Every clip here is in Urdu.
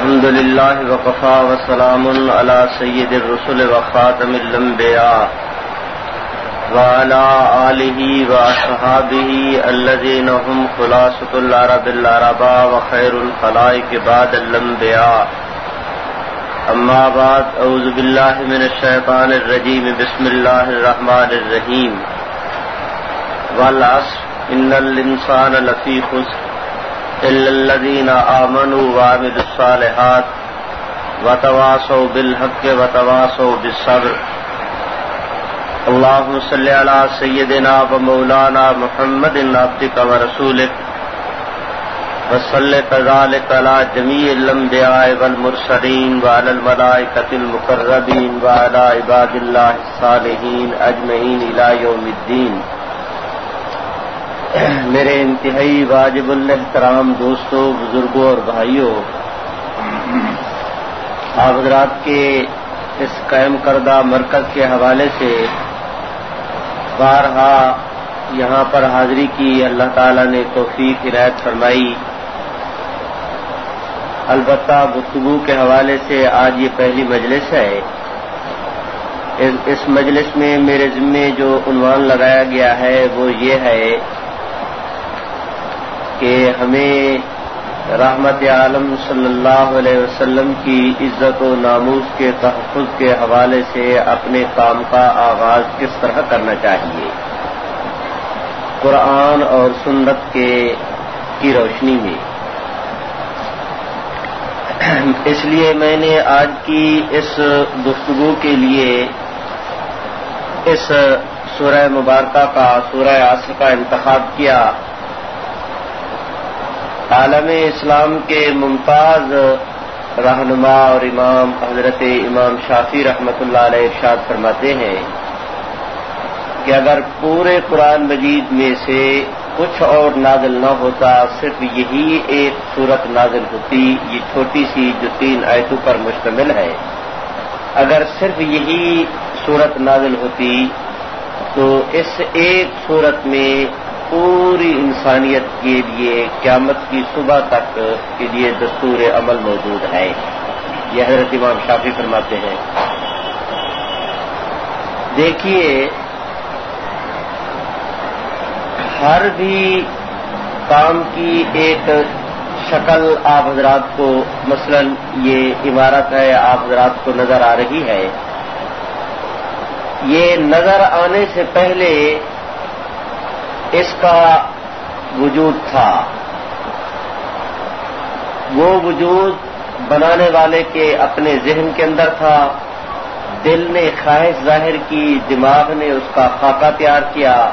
الحمد لله وقفا وسلام على سيد الرسل وخاتم الانبياء وعلى آله وأصحابه الذين هم خلاصة العرب العربا وخير الخلائق بعد الانبياء أما بعد أعوذ بالله من الشيطان الرجيم بسم الله الرحمن الرحيم والعصر إن الإنسان لفي خسر. إلا الذين آمنوا وعملوا الصالحات وتواصوا بالحق وتواصوا بالصبر. اللهم صل على سيدنا ومولانا محمد عبدك ورسولك. وصل كذلك على جميع الأنبياء والمرسلين وعلى الملائكة المقربين وعلى عباد الله الصالحين أجمعين إلى يوم الدين. میرے انتہائی واجب الحترام دوستوں بزرگوں اور بھائیوں آپ حضرات کے اس قائم کردہ مرکز کے حوالے سے بارہا یہاں پر حاضری کی اللہ تعالی نے توفیق ہدایت فرمائی۔ البتہ گفتگو کے حوالے سے آج یہ پہلی مجلس ہے۔ اس مجلس میں میرے ذمے جو عنوان لگایا گیا ہے وہ یہ ہے کہ ہمیں رحمت عالم صلی اللہ علیہ وسلم کی عزت و ناموز کے تحفظ کے حوالے سے اپنے کام کا آغاز کس طرح کرنا چاہیے؟ قرآن اور سنت کے کی روشنی میں۔ اس لیے میں نے آج کی اس گفتگو کے لیے اس سورہ مبارکہ کا سورہ عصر کا انتخاب کیا۔ عالم اسلام کے ممتاز رہنما اور امام حضرت امام شافی رحمت اللہ علیہ ارشاد فرماتے ہیں کہ اگر پورے قرآن مجید میں سے کچھ اور نازل نہ ہوتا، صرف یہی ایک صورت نازل ہوتی، یہ چھوٹی سی جو تین آیتوں پر مشتمل ہے۔ اگر صرف یہی صورت نازل ہوتی، تو اس ایک صورت میں پوری انسانیت کے لیے قیامت کی صبح تک کے لیے دستور عمل موجود ہے یہ حضرت امام شافی فرماتے ہیں۔ دیکھیے، ہر بھی کام کی ایک شکل آپ حضرات کو، مثلا یہ عمارت ہے، آپ حضرات کو نظر آ رہی ہے۔ یہ نظر آنے سے پہلے اس کا وجود تھا۔ وہ وجود بنانے والے کے اپنے ذہن کے اندر تھا۔ دل نے خواہش ظاہر کی، دماغ نے اس کا خاکہ تیار کیا۔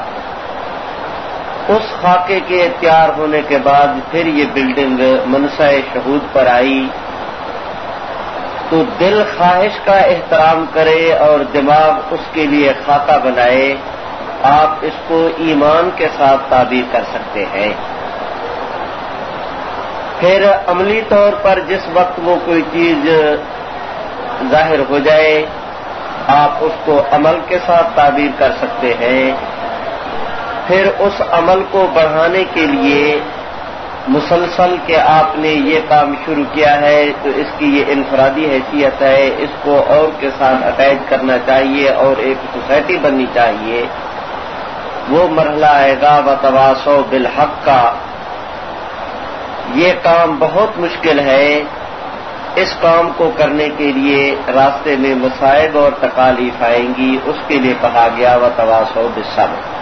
اس خاکے کے تیار ہونے کے بعد پھر یہ بلڈنگ منسا شہود پر آئی۔ تو دل خواہش کا احترام کرے اور دماغ اس کے لیے خاکہ بنائے۔ آپ اس کو ایمان کے ساتھ تعبیر کر سکتے ہیں۔ پھر عملی طور پر جس وقت وہ کوئی چیز ظاہر ہو جائے، آپ اس کو عمل کے ساتھ تعبیر کر سکتے ہیں۔ پھر اس عمل کو بڑھانے کے لیے مسلسل کہ آپ نے یہ کام شروع کیا ہے، تو اس کی یہ انفرادی حیثیت ہے، اس کو اور کے ساتھ اٹیچ کرنا چاہیے اور ایک سوسائٹی بننی چاہیے۔ وہ مرحلہ آئے گا و تواسو بالحق۔ کا یہ کام بہت مشکل ہے۔ اس کام کو کرنے کے لیے راستے میں مسائب اور تکالیف آئیں گی۔ اس کے لیے کہا گیا و تواسو بسب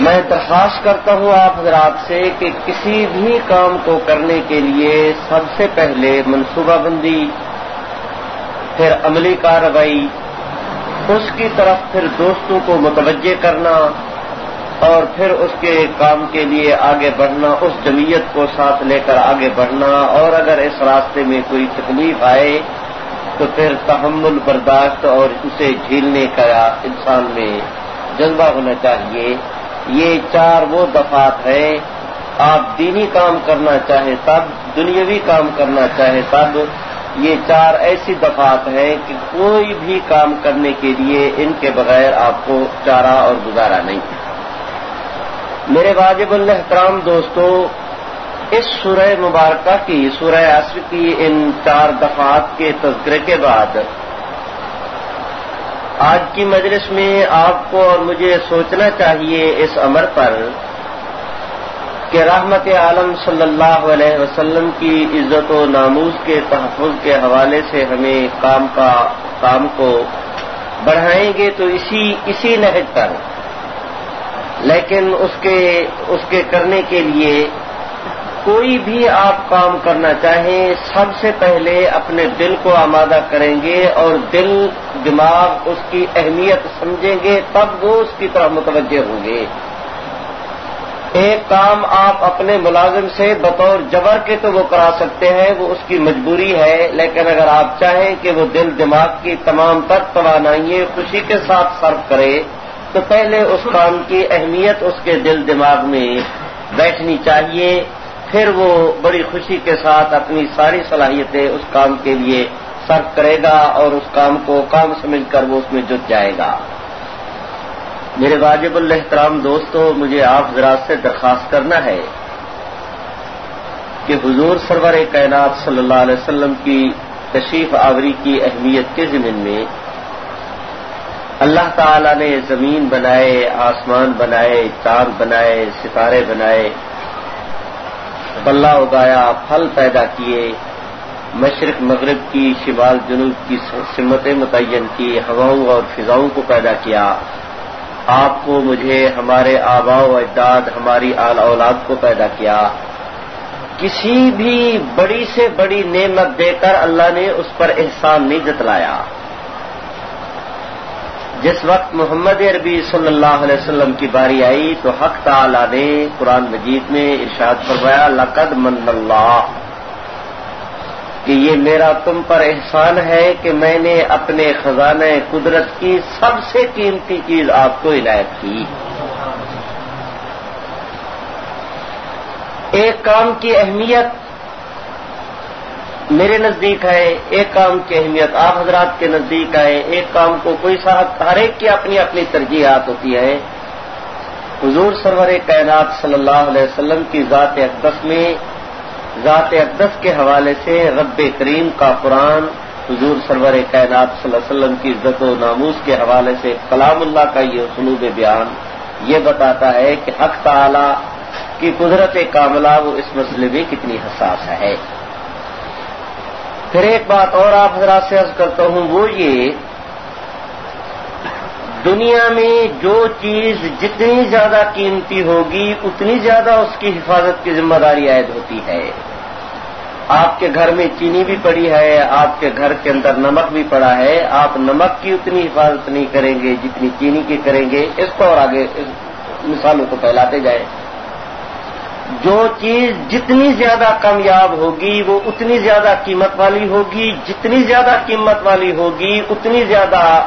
میں درخواست کرتا ہوں آپ حضرات سے کہ کسی بھی کام کو کرنے کے لیے سب سے پہلے منصوبہ بندی، پھر عملی کارروائی اس کی طرف پھر دوستوں کو متوجہ کرنا اور پھر اس کے کام کے لیے آگے بڑھنا، اس جمعیت کو ساتھ لے کر آگے بڑھنا۔ اور اگر اس راستے میں کوئی تکلیف آئے تو پھر تحمل برداشت اور اسے جھیلنے کا انسان میں جذبہ ہونا چاہیے۔ یہ چار وہ دفات ہیں، آپ دینی کام کرنا چاہیں تب، دنیاوی کام کرنا چاہیں تب یہ چار ایسی دفعات ہیں کہ کوئی بھی کام کرنے کے لیے ان کے بغیر آپ کو چارہ اور گزارا نہیں۔ میرے واجب الحترام دوستوں اس سورہ مبارکہ کی، سورہ عصر کی ان چار دفعات کے تذکرے کے بعد، آج کی مجلس میں آپ کو اور مجھے سوچنا چاہیے اس امر پر کہ رحمت عالم صلی اللہ علیہ وسلم کی عزت و ناموز کے تحفظ کے حوالے سے ہمیں کام کا کام کو بڑھائیں گے تو اسی اسی نہج پر۔ لیکن اس کے اس کے کرنے کے لیے کوئی بھی آپ کام کرنا چاہیں، سب سے پہلے اپنے دل کو آمادہ کریں گے اور دل، دماغ اس کی اہمیت سمجھیں گے، تب وہ اس کی طرف متوجہ ہوں گے۔ ایک کام آپ اپنے ملازم سے بطور جبر کے تو وہ کرا سکتے ہیں، وہ اس کی مجبوری ہے، لیکن اگر آپ چاہیں کہ وہ دل دماغ کی تمام تر توانائی خوشی کے ساتھ صرف کرے، تو پہلے اس کام کی اہمیت اس کے دل دماغ میں بیٹھنی چاہیے، پھر وہ بڑی خوشی کے ساتھ اپنی ساری صلاحیتیں اس کام کے لیے صرف کرے گا اور اس کام کو کام سمجھ کر وہ اس میں جت جائے گا۔ میرے واجب الحترام دوستو، مجھے آپ ذرا سے درخواست کرنا ہے کہ حضور سرور کائنات صلی اللہ علیہ وسلم کی تشریف آوری کی اہمیت کے ضمن میں اللہ تعالی نے زمین بنائے، آسمان بنائے چاند بنائے، ستارے بنائے، بلہ اگایا، پھل پیدا کیے، مشرق، مغرب کی، شمال، جنوب کی، سمتیں متعین کی، ہواؤں اور فضاؤں کو پیدا کیا۔ آپ کو مجھے ہمارے آبا و اجداد، ہماری آل اولاد کو پیدا کیا۔ کسی بھی بڑی سے بڑی نعمت دے کر اللہ نے اس پر احسان نہیں جتلایا۔ جس وقت محمد عربی صلی اللہ علیہ وسلم کی باری آئی تو حق تعالی نے قرآن مجید میں ارشاد فرمایا، لقد من اللہ کہ یہ میرا تم پر احسان ہے کہ میں نے اپنے خزانہ قدرت کی سب سے قیمتی چیز آپ کو عنایت کی۔ ایک کام کی اہمیت میرے نزدیک ہے، ایک کام کی اہمیت آپ حضرات کے نزدیک ہے۔ ایک کام کو کوئی صاحب، ہر ایک کی اپنی اپنی ترجیحات ہوتی ہے۔ حضور سرور کائنات صلی اللہ علیہ وسلم کی ذات اقدس میں ذات اقدس کے حوالے سے رب کریم کا قرآن حضور سرور کائنات صلی اللہ علیہ وسلم کی عزت و ناموز کے حوالے سے کلام اللہ کا یہ اسلوب بیان یہ بتاتا ہے کہ حق تعالی کی قدرت کاملہ وہ اس مسئلے میں کتنی حساس ہے۔ پھر ایک بات اور آپ حضرات سے عرض کرتا ہوں، وہ یہ دنیا میں جو چیز جتنی زیادہ قیمتی ہوگی، اتنی زیادہ اس کی حفاظت کی ذمہ داری عائد ہوتی ہے۔ آپ کے گھر میں چینی بھی پڑی ہے، آپ کے گھر کے اندر نمک بھی پڑا ہے، آپ نمک کی اتنی حفاظت نہیں کریں گے جتنی چینی کی کریں گے۔ اس کو اور آگے مثالوں کو پھیلاتے جائیں۔ جو چیز جتنی زیادہ کامیاب ہوگی، وہ اتنی زیادہ قیمت والی ہوگی۔ جتنی زیادہ قیمت والی ہوگی، اتنی زیادہ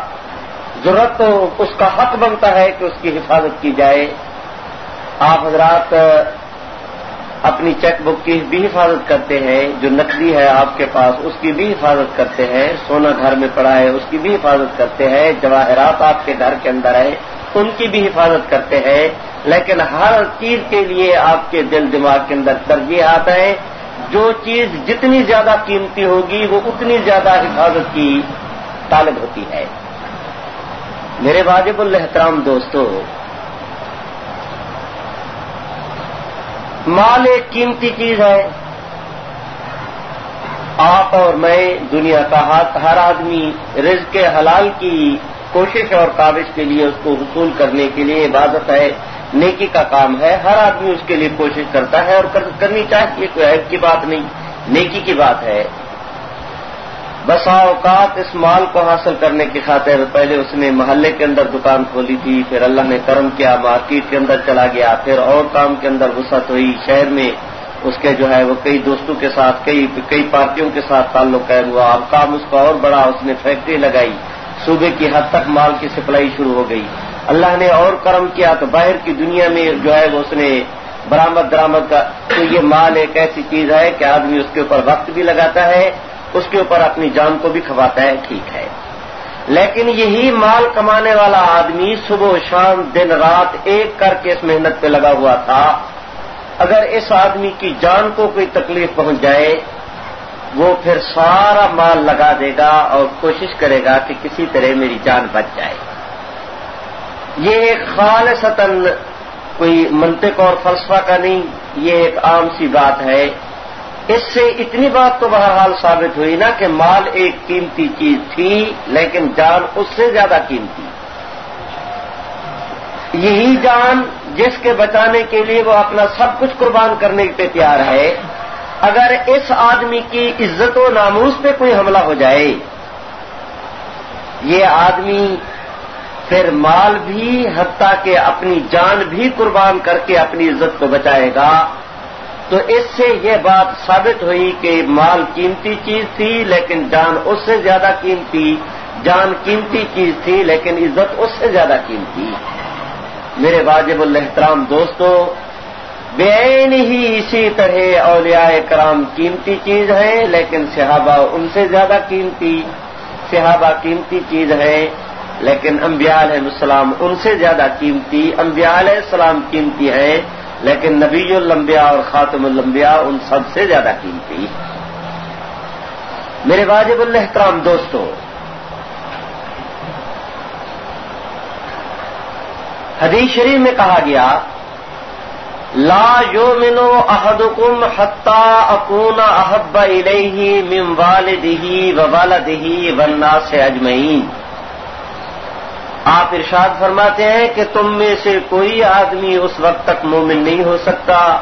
ضرورت تو اس کا حق بنتا ہے کہ اس کی حفاظت کی جائے۔ آپ حضرات، اپنی چیک بک کی بھی حفاظت کرتے ہیں، جو نقدی ہے آپ کے پاس، اس کی بھی حفاظت کرتے ہیں۔ سونا گھر میں پڑا ہے، اس کی بھی حفاظت کرتے ہیں۔ جواہرات آپ کے گھر کے اندر ہے ان کی بھی حفاظت کرتے ہیں۔ لیکن ہر چیز کے لیے آپ کے دل دماغ کے اندر ترجیح آتا ہے جو چیز جتنی زیادہ قیمتی ہوگی، وہ اتنی زیادہ حفاظت کی طالب ہوتی ہے۔ میرے واجب الحترام دوستو، مال ایک قیمتی چیز ہے۔ آپ اور میں دنیا کا ہاتھ ہر آدمی رزق حلال کی کوشش اور کاوش کے لیے اس کو حصول کرنے کے لیے عبادت ہے، نیکی کا کام ہے۔ ہر آدمی اس کے لیے کوشش کرتا ہے اور کرنی چاہیے کوئی عیب کی بات نہیں۔ نیکی کی بات ہے۔ بسا اوقات اس مال کو حاصل کرنے کی خاطر پہلے اس نے محلے کے اندر دکان کھولی تھی، پھر اللہ نے کرم کیا، مارکیٹ کے اندر چلا گیا، پھر اور کام کے اندر وسعت ہوئی، شہر میں اس کے جو ہے وہ کئی دوستوں کے ساتھ، کئی کئی پارٹیوں کے ساتھ تعلق قائم ہوا، اب کام اس کا اور بڑا، اس نے فیکٹری لگائی، صوبے کی حد تک مال کی سپلائی شروع ہو گئی۔ اللہ نے اور کرم کیا تو باہر کی دنیا میں جو ہے وہ اس نے برامد درامد کا تو یہ مال ایک ایسی چیز ہے کہ آدمی اس کے اوپر وقت بھی لگاتا ہے اس کے اوپر اپنی جان کو بھی کھواتا ہے، ٹھیک ہے۔ لیکن یہی مال کمانے والا آدمی صبح و شام، دن رات ایک کر کے اس محنت پہ لگا ہوا تھا۔ اگر اس آدمی کی جان کو کوئی تکلیف پہنچ جائے، وہ پھر سارا مال لگا دے گا اور کوشش کرے گا کہ کسی طرح میری جان بچ جائے۔ یہ ایک خالصتاً کوئی منطق اور فلسفہ کا نہیں، یہ ایک عام سی بات ہے۔ اس سے اتنی بات تو بہرحال ثابت ہوئی نا کہ مال ایک قیمتی چیز تھی، لیکن جان اس سے زیادہ قیمتی۔ یہی جان جس کے بچانے کے لیے وہ اپنا سب کچھ قربان کرنے پہ تیار ہے۔ اگر اس آدمی کی عزت و ناموس پہ کوئی حملہ ہو جائے، یہ آدمی پھر مال بھی حتیٰ کہ اپنی جان بھی قربان کر کے اپنی عزت کو بچائے گا۔ تو اس سے یہ بات ثابت ہوئی کہ مال قیمتی چیز تھی، لیکن جان اس سے زیادہ قیمتی، جان قیمتی چیز تھی، لیکن عزت اس سے زیادہ قیمتی۔ میرے واجب الحترام دوستو، بے ہی اسی طرح اولیاء کرام قیمتی چیز ہے لیکن صحابہ ان سے زیادہ قیمتی، صحابہ قیمتی چیز ہے لیکن انبیاء علیہ السلام ان سے زیادہ قیمتی، انبیاء علیہ السلام قیمتی ہیں۔ لیکن نبی المبیا اور خاتم المبیا ان سب سے زیادہ قیمتی. میرے واجب الحترام دوستوں حدیث شریف میں کہا گیا، لا یو منو احدکم حتہ اکون احب الہ من والدہ و والدہ والناس اجمعین۔ آپ ارشاد فرماتے ہیں کہ تم میں سے کوئی آدمی اس وقت تک مومن نہیں ہو سکتا۔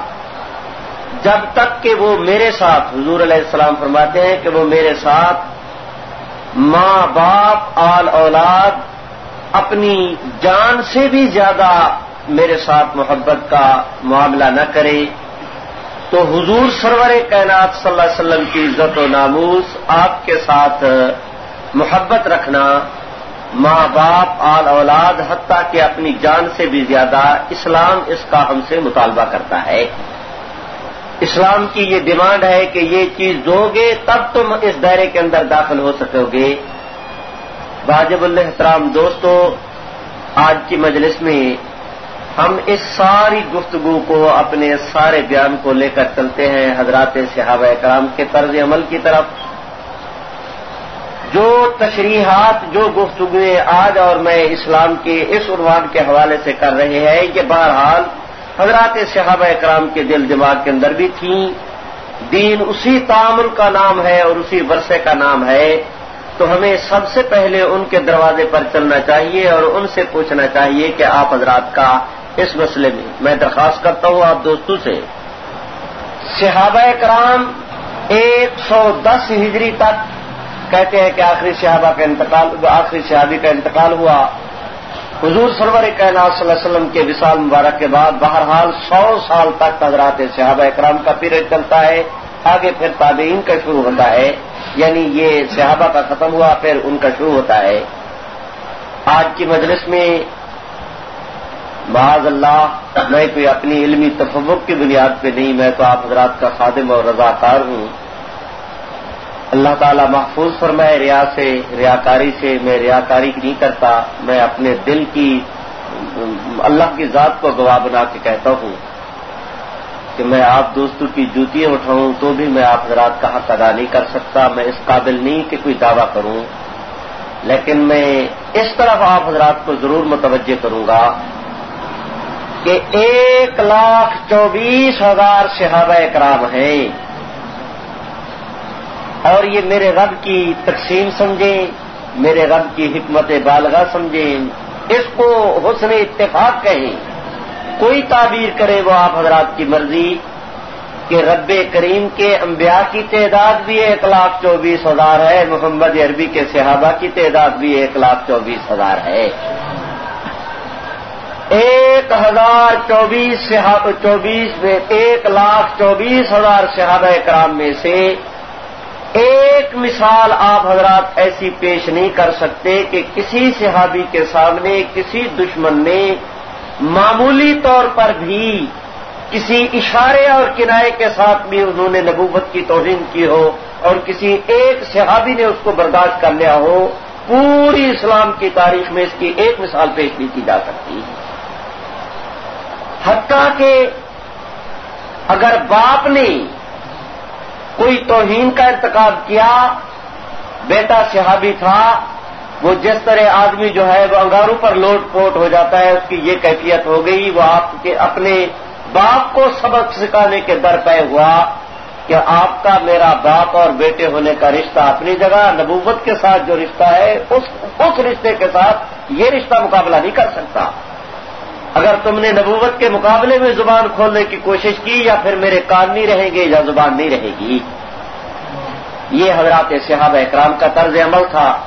جب تک کہ وہ میرے ساتھ، حضور علیہ السلام فرماتے ہیں کہ وہ میرے ساتھ ماں باپ، آل اولاد، اپنی جان سے بھی زیادہ میرے ساتھ محبت کا معاملہ نہ کرے۔ تو حضور سرور کائنات صلی اللہ علیہ وسلم کی عزت و ناموس آپ کے ساتھ محبت رکھنا ماں باپ، آل اولاد، حتیٰ کہ اپنی جان سے بھی زیادہ اسلام اس کا ہم سے مطالبہ کرتا ہے۔ اسلام کی یہ ڈیمانڈ ہے کہ یہ چیز دو گے، تب تم اس دائرے کے اندر داخل ہو سکو گے۔ واجب الحترام دوستو، آج کی مجلس میں ہم اس ساری گفتگو کو، اپنے سارے بیان کو لے کر چلتے ہیں حضرات صحابہ کرام کے طرز عمل کی طرف۔ جو تشریحات، جو گفتگویں آج اور میں اسلام کے اس عنوان کے حوالے سے کر رہے ہیں، یہ بہرحال حضرات صحابہ اکرام کے دل دماغ کے اندر بھی تھیں دین اسی تعامل کا نام ہے اور اسی ورثے کا نام ہے۔ تو ہمیں سب سے پہلے ان کے دروازے پر چلنا چاہیے اور ان سے پوچھنا چاہیے کہ آپ حضرات کا اس مسئلے میں میں درخواست کرتا ہوں آپ دوستوں سے۔ صحابہ کرام ایک سو دس ہجری تک کہتے ہیں کہ آخری صحابہ کا انتقال آخری صحابی کا انتقال ہوا۔ حضور سرور کائنات صلی اللہ علیہ وسلم کے وصال مبارک کے بعد بہرحال سو سال تک حضرات صحابہ اکرام کا پیریڈ چلتا ہے۔ آگے پھر تابعین کا شروع ہوتا ہے۔ یعنی یہ صحابہ کا ختم ہوا، پھر ان کا شروع ہوتا ہے۔ آج کی مجلس میں معاذ اللہ میں کوئی اپنی علمی تفوق کی بنیاد پہ نہیں، میں تو آپ حضرات کا خادم اور رضاکار ہوں۔ اللہ تعالیٰ محفوظ فرمائے، ریا سے، ریاکاری سے، میں ریاکاری نہیں کرتا، میں اپنے دل کی، اللہ کی ذات کو گواہ بنا کے کہتا ہوں کہ میں آپ دوستوں کی جوتیاں اٹھاؤں تو بھی میں آپ حضرات کا حق ادا نہیں کر سکتا، میں اس قابل نہیں کہ کوئی دعویٰ کروں۔ لیکن میں اس طرف آپ حضرات کو ضرور متوجہ کروں گا کہ ایک لاکھ چوبیس ہزار صحابہ کرام ہیں۔ اور یہ میرے رب کی تقسیم سمجھیں، میرے رب کی حکمت بالغہ سمجھیں۔ اس کو حسن اتفاق کہیں۔ کوئی تعبیر کرے وہ آپ حضرات کی مرضی کہ رب کریم کے انبیاء کی تعداد بھی ایک لاکھ چوبیس ہزار ہے، محمد عربی کے صحابہ کی تعداد بھی ایک لاکھ چوبیس ہزار ہے۔ ایک ہزار چوبیس چوبیس میں ایک لاکھ چوبیس ہزار صحابہ کرام میں سے ایک مثال آپ حضرات ایسی پیش نہیں کر سکتے کہ کسی صحابی کے سامنے کسی دشمن نے معمولی طور پر بھی کسی اشارے اور کنارے کے ساتھ بھی انہوں نے نبوت کی توہین کی ہو اور کسی ایک صحابی نے اس کو برداشت کر لیا ہو، پوری اسلام کی تاریخ میں اس کی ایک مثال پیش نہیں کی جا سکتی۔ حتیٰ کہ اگر باپ نے کوئی توہین کا انتخاب کیا، بیٹا صحابی تھا، وہ جس طرح آدمی جو ہے وہ انگاروں پر لوٹ پوٹ ہو جاتا ہے، اس کی یہ کیفیت ہو گئی، وہ آپ کے اپنے باپ کو سبق سکھانے کے در پہ ہوا کہ آپ کا میرا باپ اور بیٹے ہونے کا رشتہ اپنی جگہ، نبوت کے ساتھ جو رشتہ ہے، اس اس رشتے کے ساتھ یہ رشتہ مقابلہ نہیں کر سکتا۔ اگر تم نے نبوت کے مقابلے میں زبان کھولنے کی کوشش کی یا پھر میرے کان نہیں رہیں گے یا زبان نہیں رہے گی؟ یہ حضرات صحابہ اکرام کا طرز عمل تھا۔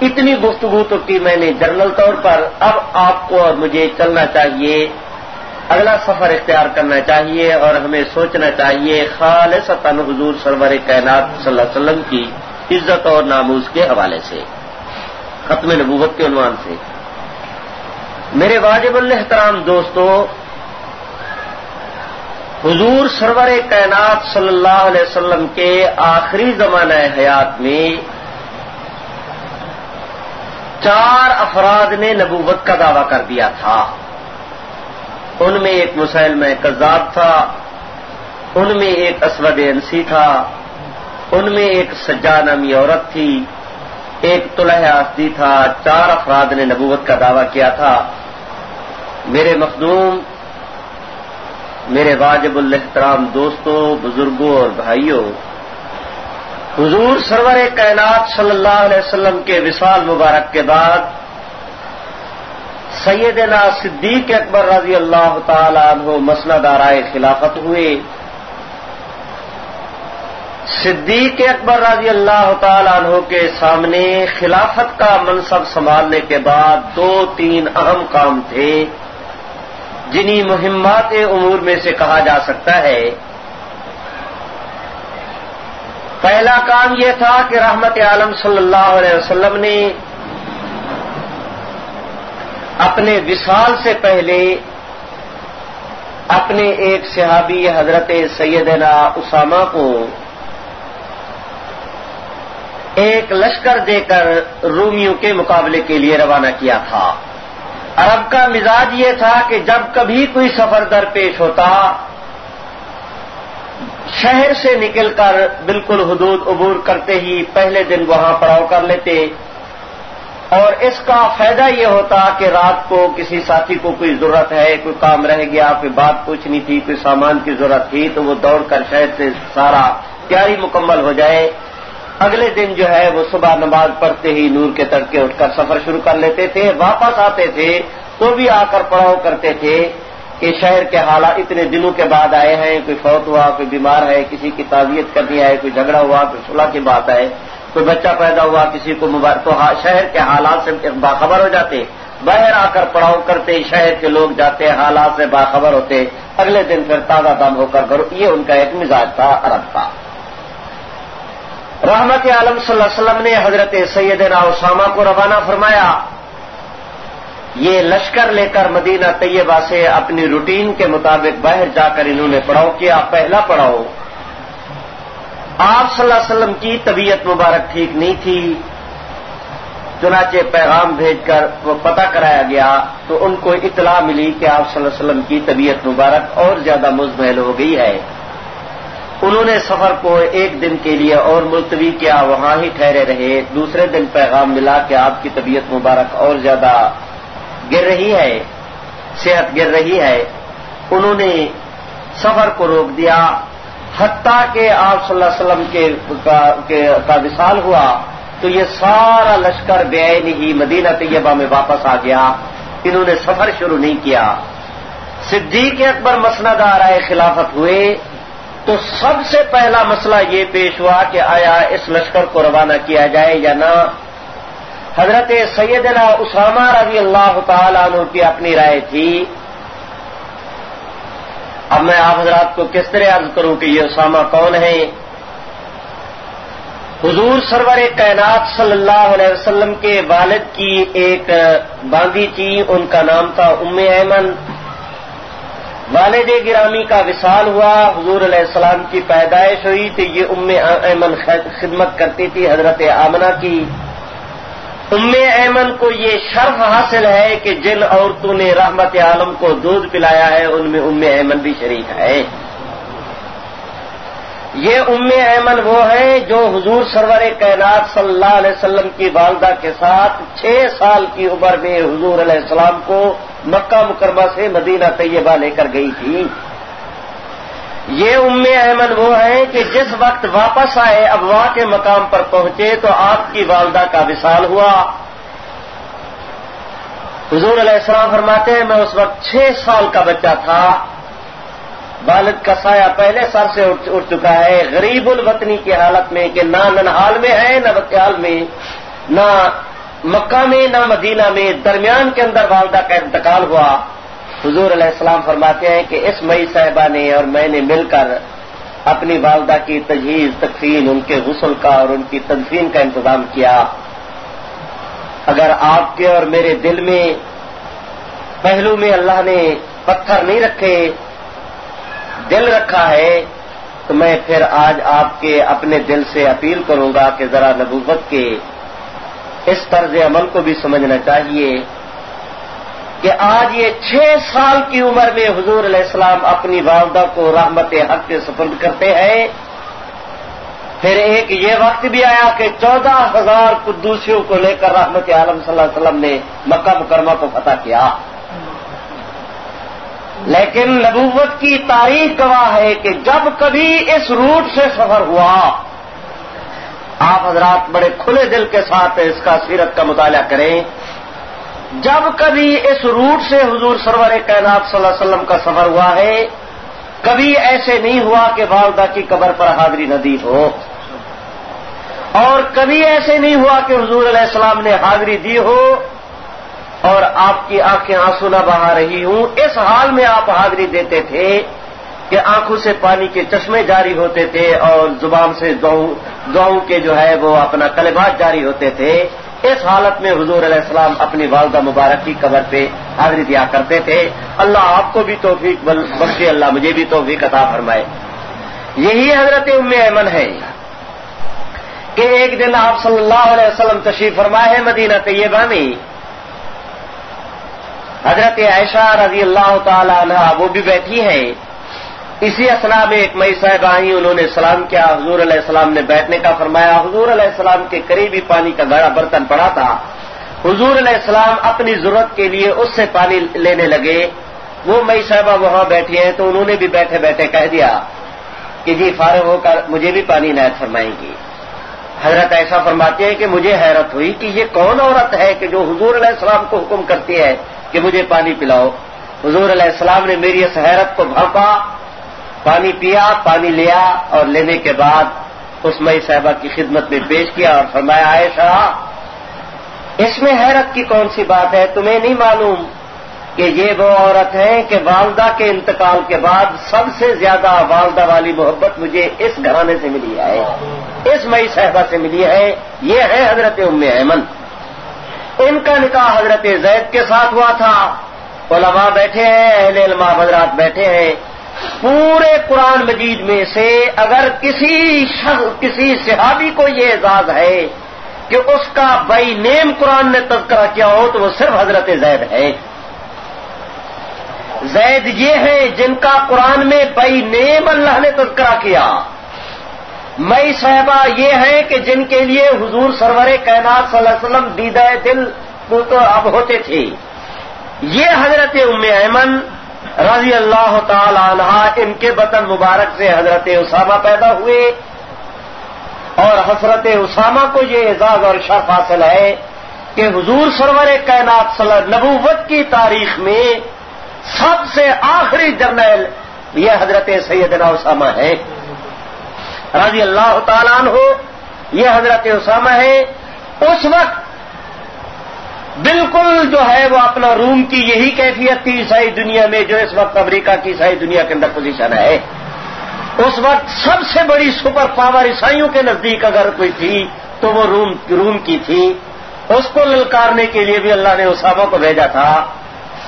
اتنی گفتگو تو کی میں نے جنرل طور پر۔ اب آپ کو اور مجھے چلنا چاہیے۔ اگلا سفر اختیار کرنا چاہیے اور ہمیں سوچنا چاہیے۔ خالص حضور سرور کائنات صلی اللہ علیہ وسلم کی عزت اور ناموز کے حوالے سے۔ ختم نبوت کے عنوان سے۔ میرے واجب الحترام دوستو، حضور سرور کائنات صلی اللہ علیہ وسلم کے آخری زمانہ حیات میں چار افراد نے نبوت کا دعویٰ کر دیا تھا۔ ان میں ایک مسلم کذاب تھا، ان میں ایک اسود انسی تھا، ان میں ایک سجا نامی عورت تھی، ایک طلح آستی تھا، چار افراد نے نبوت کا دعویٰ کیا تھا۔ میرے مخدوم، میرے واجب الحترام دوستوں بزرگوں اور بھائیوں، حضور سرور کائنات صلی اللہ علیہ وسلم کے وصال مبارک کے بعد سیدنا صدیق اکبر رضی اللہ تعالی عنہ مسئلہ دارائے خلافت ہوئے۔ صدیق اکبر رضی اللہ تعالی عنہ کے سامنے خلافت کا منصب سنبھالنے کے بعد دو تین اہم کام تھے۔ جنہیں مہمات امور میں سے کہا جا سکتا ہے۔ پہلا کام یہ تھا کہ رحمت عالم صلی اللہ علیہ وسلم نے اپنے وصال سے پہلے اپنے ایک صحابی حضرت سیدنا اسامہ کو ایک لشکر دے کر رومیوں کے مقابلے کے لیے روانہ کیا تھا۔ عرب کا مزاج یہ تھا کہ جب کبھی کوئی سفر در پیش ہوتا، شہر سے نکل کر بالکل حدود عبور کرتے ہی پہلے دن وہاں پڑاؤ کر لیتے۔ اور اس کا فائدہ یہ ہوتا کہ رات کو کسی ساتھی کو کوئی ضرورت ہے، کوئی کام رہ گیا، کوئی بات پوچھنی تھی، کوئی سامان کی ضرورت تھی، تو وہ دوڑ کر شہر سے سارا تیاری مکمل ہو جائے۔ اگلے دن جو ہے وہ صبح نماز پڑھتے ہی نور کے تڑکے اٹھ کر سفر شروع کر لیتے تھے، واپس آتے تھے تو بھی آ کر پڑاؤ کرتے تھے کہ شہر کے حالات اتنے دنوں کے بعد آئے ہیں، کوئی فوت ہوا، کوئی بیمار ہے، کسی کی تعزیت کرنی ہے، کوئی جھگڑا ہوا، کوئی صلاح کی بات ہے، کوئی بچہ پیدا ہوا، کسی کو مبارک تو شہر کے حالات سے باخبر ہو جاتے، باہر آ کر پڑاؤ کرتے، شہر کے لوگ جاتے، حالات سے باخبر ہوتے، اگلے دن پھر تازہ دم ہو کر گھر یہ ان کا ایک مزاج تھا، عرب کا۔ رحمت عالم صلی اللہ علیہ وسلم نے حضرت سیدنا اسامہ کو روانہ فرمایا، یہ لشکر لے کر مدینہ طیبہ سے اپنی روٹین کے مطابق باہر جا کر انہوں نے پڑھاؤ کیا، پہلا پڑھاؤ، آپ صلی اللہ علیہ وسلم کی طبیعت مبارک ٹھیک نہیں تھی، چنانچہ پیغام بھیج کر وہ پتہ کرایا گیا، تو ان کو اطلاع ملی کہ آپ صلی اللہ علیہ وسلم کی طبیعت مبارک اور زیادہ مزمحل ہو گئی ہے۔ انہوں نے سفر کو ایک دن کے لیے اور ملتوی کیا، وہاں ہی ٹھہرے رہے۔ دوسرے دن پیغام ملا کہ آپ کی طبیعت مبارک اور زیادہ گر رہی ہے، صحت گر رہی ہے۔ انہوں نے سفر کو روک دیا۔ حتیٰ کہ آپ صلی اللہ علیہ وسلم کے کا وصال ہوا تو یہ سارا لشکر بے ہی مدینہ طیبہ میں واپس آ گیا۔ انہوں نے سفر شروع نہیں کیا۔ صدیق اکبر مسند آ خلافت ہوئے۔ تو سب سے پہلا مسئلہ یہ پیش ہوا کہ آیا اس لشکر کو روانہ کیا جائے یا نہ۔ حضرت سیدنا اسامہ رضی اللہ تعالیٰ عنہ کی اپنی رائے تھی۔ اب میں آپ حضرات کو کس طرح عرض کروں کہ یہ اسامہ کون ہے حضور سرور کائنات صلی اللہ علیہ وسلم کے والد کی ایک باندھی تھی، ان کا نام تھا ام ایمن۔ والد گرامی کا وصال ہوا، حضور علیہ السلام کی پیدائش ہوئی تو یہ ام ایمن خدمت کرتی تھی حضرت آمنہ کی۔ ام ایمن کو یہ شرف حاصل ہے کہ جن عورتوں نے رحمت عالم کو دودھ پلایا ہے، ان میں ام ایمن بھی شریک ہے۔ یہ ام ایمن وہ ہیں جو حضور سرور کائنات صلی اللہ علیہ وسلم کی والدہ کے ساتھ چھ سال کی عمر میں حضور علیہ السلام کو مکہ مکرمہ سے مدینہ طیبہ لے کر گئی تھی۔ یہ ام ایمن وہ ہیں کہ جس وقت واپس آئے ابوا کے مقام پر پہنچے تو آپ کی والدہ کا وصال ہوا۔ حضور علیہ السلام فرماتے ہیں، میں اس وقت چھ سال کا بچہ تھا۔ والد کا سایہ پہلے سر سے اٹھ چکا ہے۔ غریب الوطنی کی حالت میں کہ نہ ننحال میں ہے، نہ وتیال میں، نہ مکہ میں نہ مدینہ میں، درمیان کے اندر والدہ کا انتقال ہوا۔ حضور علیہ السلام فرماتے ہیں کہ اس مئی صاحبہ نے اور میں نے مل کر اپنی والدہ کی تجہیز، تکفین، ان کے غسل کا اور ان کی تدفین کا انتظام کیا۔ اگر آپ کے اور میرے دل میں پہلو میں اللہ نے پتھر نہیں رکھے، دل رکھا ہے، تو میں پھر آج آپ کے اپنے دل سے اپیل کروں گا کہ ذرا نبوت کے اس طرز عمل کو بھی سمجھنا چاہیے کہ آج یہ چھ سال کی عمر میں حضور علیہ السلام اپنی والدہ کو رحمت حق کے سپرد کرتے ہیں۔ پھر ایک یہ وقت بھی آیا کہ چودہ ہزار قدوسیوں کو لے کر رحمت عالم صلی اللہ علیہ وسلم نے مکہ مکرمہ کو فتح کیا۔ لیکن نبوت کی تاریخ گواہ ہے کہ جب کبھی اس روٹ سے سفر ہوا آپ حضرات بڑے کھلے دل کے ساتھ اس کا سیرت کا مطالعہ کریں۔ جب کبھی اس روٹ سے حضور سرور کائنات صلی اللہ علیہ وسلم کا سفر ہوا ہے، کبھی ایسے نہیں ہوا کہ والدہ کی قبر پر حاضری ندی ہو۔ اور کبھی ایسے نہیں ہوا کہ حضور علیہ السلام نے حاضری دی ہو اور آپ کی آنکھیں آنسو نہ بہا رہی ہوں۔ اس حال میں آپ حاضری دیتے تھے۔ کہ آنکھوں سے پانی کے چشمے جاری ہوتے تھے اور زبان سے دعاؤں کے جو ہے وہ اپنا کلبات جاری ہوتے تھے۔ اس حالت میں حضور علیہ السلام اپنی والدہ مبارک کی قبر پہ حاضری دیا کرتے تھے۔ اللہ آپ کو بھی توفیق بخشے، اللہ مجھے بھی توفیق عطا فرمائے۔ یہی حضرت ام ایمن ہے کہ ایک دن آپ صلی اللہ علیہ وسلم تشریف فرمائے ہیں مدینہ طیبہ میں۔ حضرت عائشہ رضی اللہ تعالی عنہ وہ بھی بیٹھی ہیں۔ اسی اسنا میں ایک مئی صاحب آئی انہوں نے سلام کیا، حضور علیہ السلام نے بیٹھنے کا فرمایا، حضور علیہ السلام کے قریب ہی پانی کا گڑا برتن پڑا تھا۔ حضور علیہ السلام اپنی ضرورت کے لیے اس سے پانی لینے لگے۔ وہ مئی صاحبہ وہاں بیٹھی ہیں، تو انہوں نے بھی بیٹھے بیٹھے کہہ دیا کہ جی فارغ ہو کر مجھے بھی پانی نائت فرمائیں گی۔ حضرت ایسا فرماتے ہیں کہ مجھے حیرت ہوئی کہ یہ کون عورت ہے کہ جو حضور علیہ السلام کو حکم کرتی ہے کہ مجھے پانی پلاؤ۔ حضور علیہ السلام نے میری اس حیرت کو بھانپا پانی پیا، پانی لیا اور لینے کے بعد اس مئی صاحبہ کی خدمت میں پیش کیا اور فرمایا، عائشہ، اس میں حیرت کی کون سی بات ہے؟ تمہیں نہیں معلوم کہ یہ وہ عورت ہے کہ والدہ کے انتقال کے بعد سب سے زیادہ والدہ والی محبت مجھے اس گھرانے سے ملی ہے، اس مئی صاحبہ سے ملی ہے۔ یہ ہے حضرت ام ایمن۔ ان کا نکاح حضرت زید کے ساتھ ہوا تھا۔ علماء بیٹھے ہیں، اہل علماء حضرات بیٹھے ہیں۔ پورے قرآن مجید میں سے اگر کسی شخص، کسی صحابی کو یہ اعزاز ہے کہ اس کا بائی نیم قرآن نے تذکرہ کیا ہو تو وہ صرف حضرت زید ہے۔ زید یہ ہیں جن کا قرآن میں بائی نیم اللہ نے تذکرہ کیا۔ مئی صاحبہ یہ ہیں کہ جن کے لیے حضور سرور کائنات صلی اللہ علیہ وسلم دیدہ دل تو اب ہوتے تھے۔ یہ حضرت ام ایمن رضی اللہ تعالی عنہ ان کے بطن مبارک سے حضرت اسامہ پیدا ہوئے اور حضرت اسامہ کو یہ اعزاز اور شرف حاصل ہے کہ حضور سرور کائنات صلی نبوت کی تاریخ میں سب سے آخری جرنیل یہ حضرت سیدنا اسامہ ہے رضی اللہ تعالیٰ عنہ یہ حضرت اسامہ ہے اس وقت بالکل جو ہے وہ اپنا روم کی یہی کیفیت تھی عیسائی دنیا میں جو اس وقت امریکہ کی عیسائی دنیا کے اندر پوزیشن ہے۔ اس وقت سب سے بڑی سپر پاور عیسائیوں کے نزدیک اگر کوئی تھی، تو وہ روم روم کی تھی۔ اس کو للکارنے کے لیے بھی اللہ نے اسامہ کو بھیجا تھا۔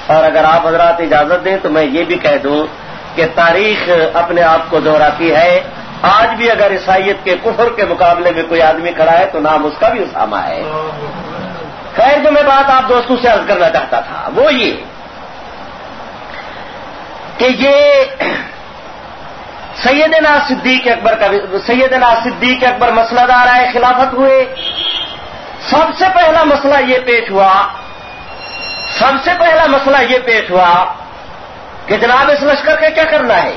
اور اگر آپ حضرات اجازت دیں تو میں یہ بھی کہہ دوں کہ تاریخ اپنے آپ کو دہراتی ہے۔ آج بھی اگر عیسائیت کے کفر کے مقابلے میں کوئی آدمی کھڑا ہے تو نام اس کا بھی اسامہ ہے۔ خیر جو میں بات آپ دوستوں سے عرض کرنا چاہتا تھا، وہ یہ کہ یہ سیدنا صدیق اکبر کا سیدنا صدیق اکبر مسئلہ دار آئے، خلافت ہوئے۔ سب سے پہلا مسئلہ یہ پیش ہوا، سب سے پہلا مسئلہ یہ پیش ہوا کہ جناب اس لشکر کے کیا کرنا ہے؟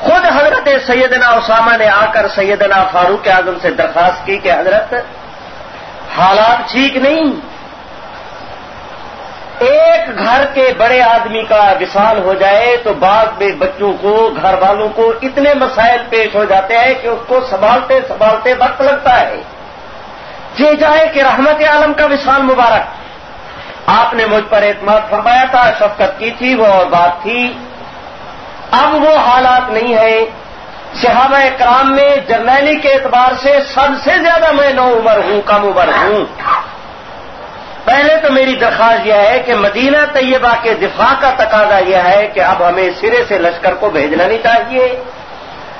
خود حضرت سیدنا اسامہ نے آ کر سیدنا فاروق اعظم سے درخواست کی کہ حضرت حالات ٹھیک نہیں۔ ایک گھر کے بڑے آدمی کا وصال ہو جائے تو بعد میں بچوں کو، گھر والوں کو اتنے مسائل پیش ہو جاتے ہیں کہ اس کو سنبھالتے سنبھالتے وقت لگتا ہے۔ یہ جائے کہ رحمت عالم کا وصال مبارک۔ آپ نے مجھ پر اعتماد فرمایا تھا، شفقت کی تھی، وہ اور بات تھی۔ اب وہ حالات نہیں ہے صحابہ کرام میں جرنیلی کے اعتبار سے سب سے زیادہ میں نو عمر ہوں، کم عمر ہوں۔ پہلے تو میری درخواست یہ ہے کہ مدینہ طیبہ کے دفاع کا تقاضا یہ ہے کہ اب ہمیں سرے سے لشکر کو بھیجنا نہیں چاہیے۔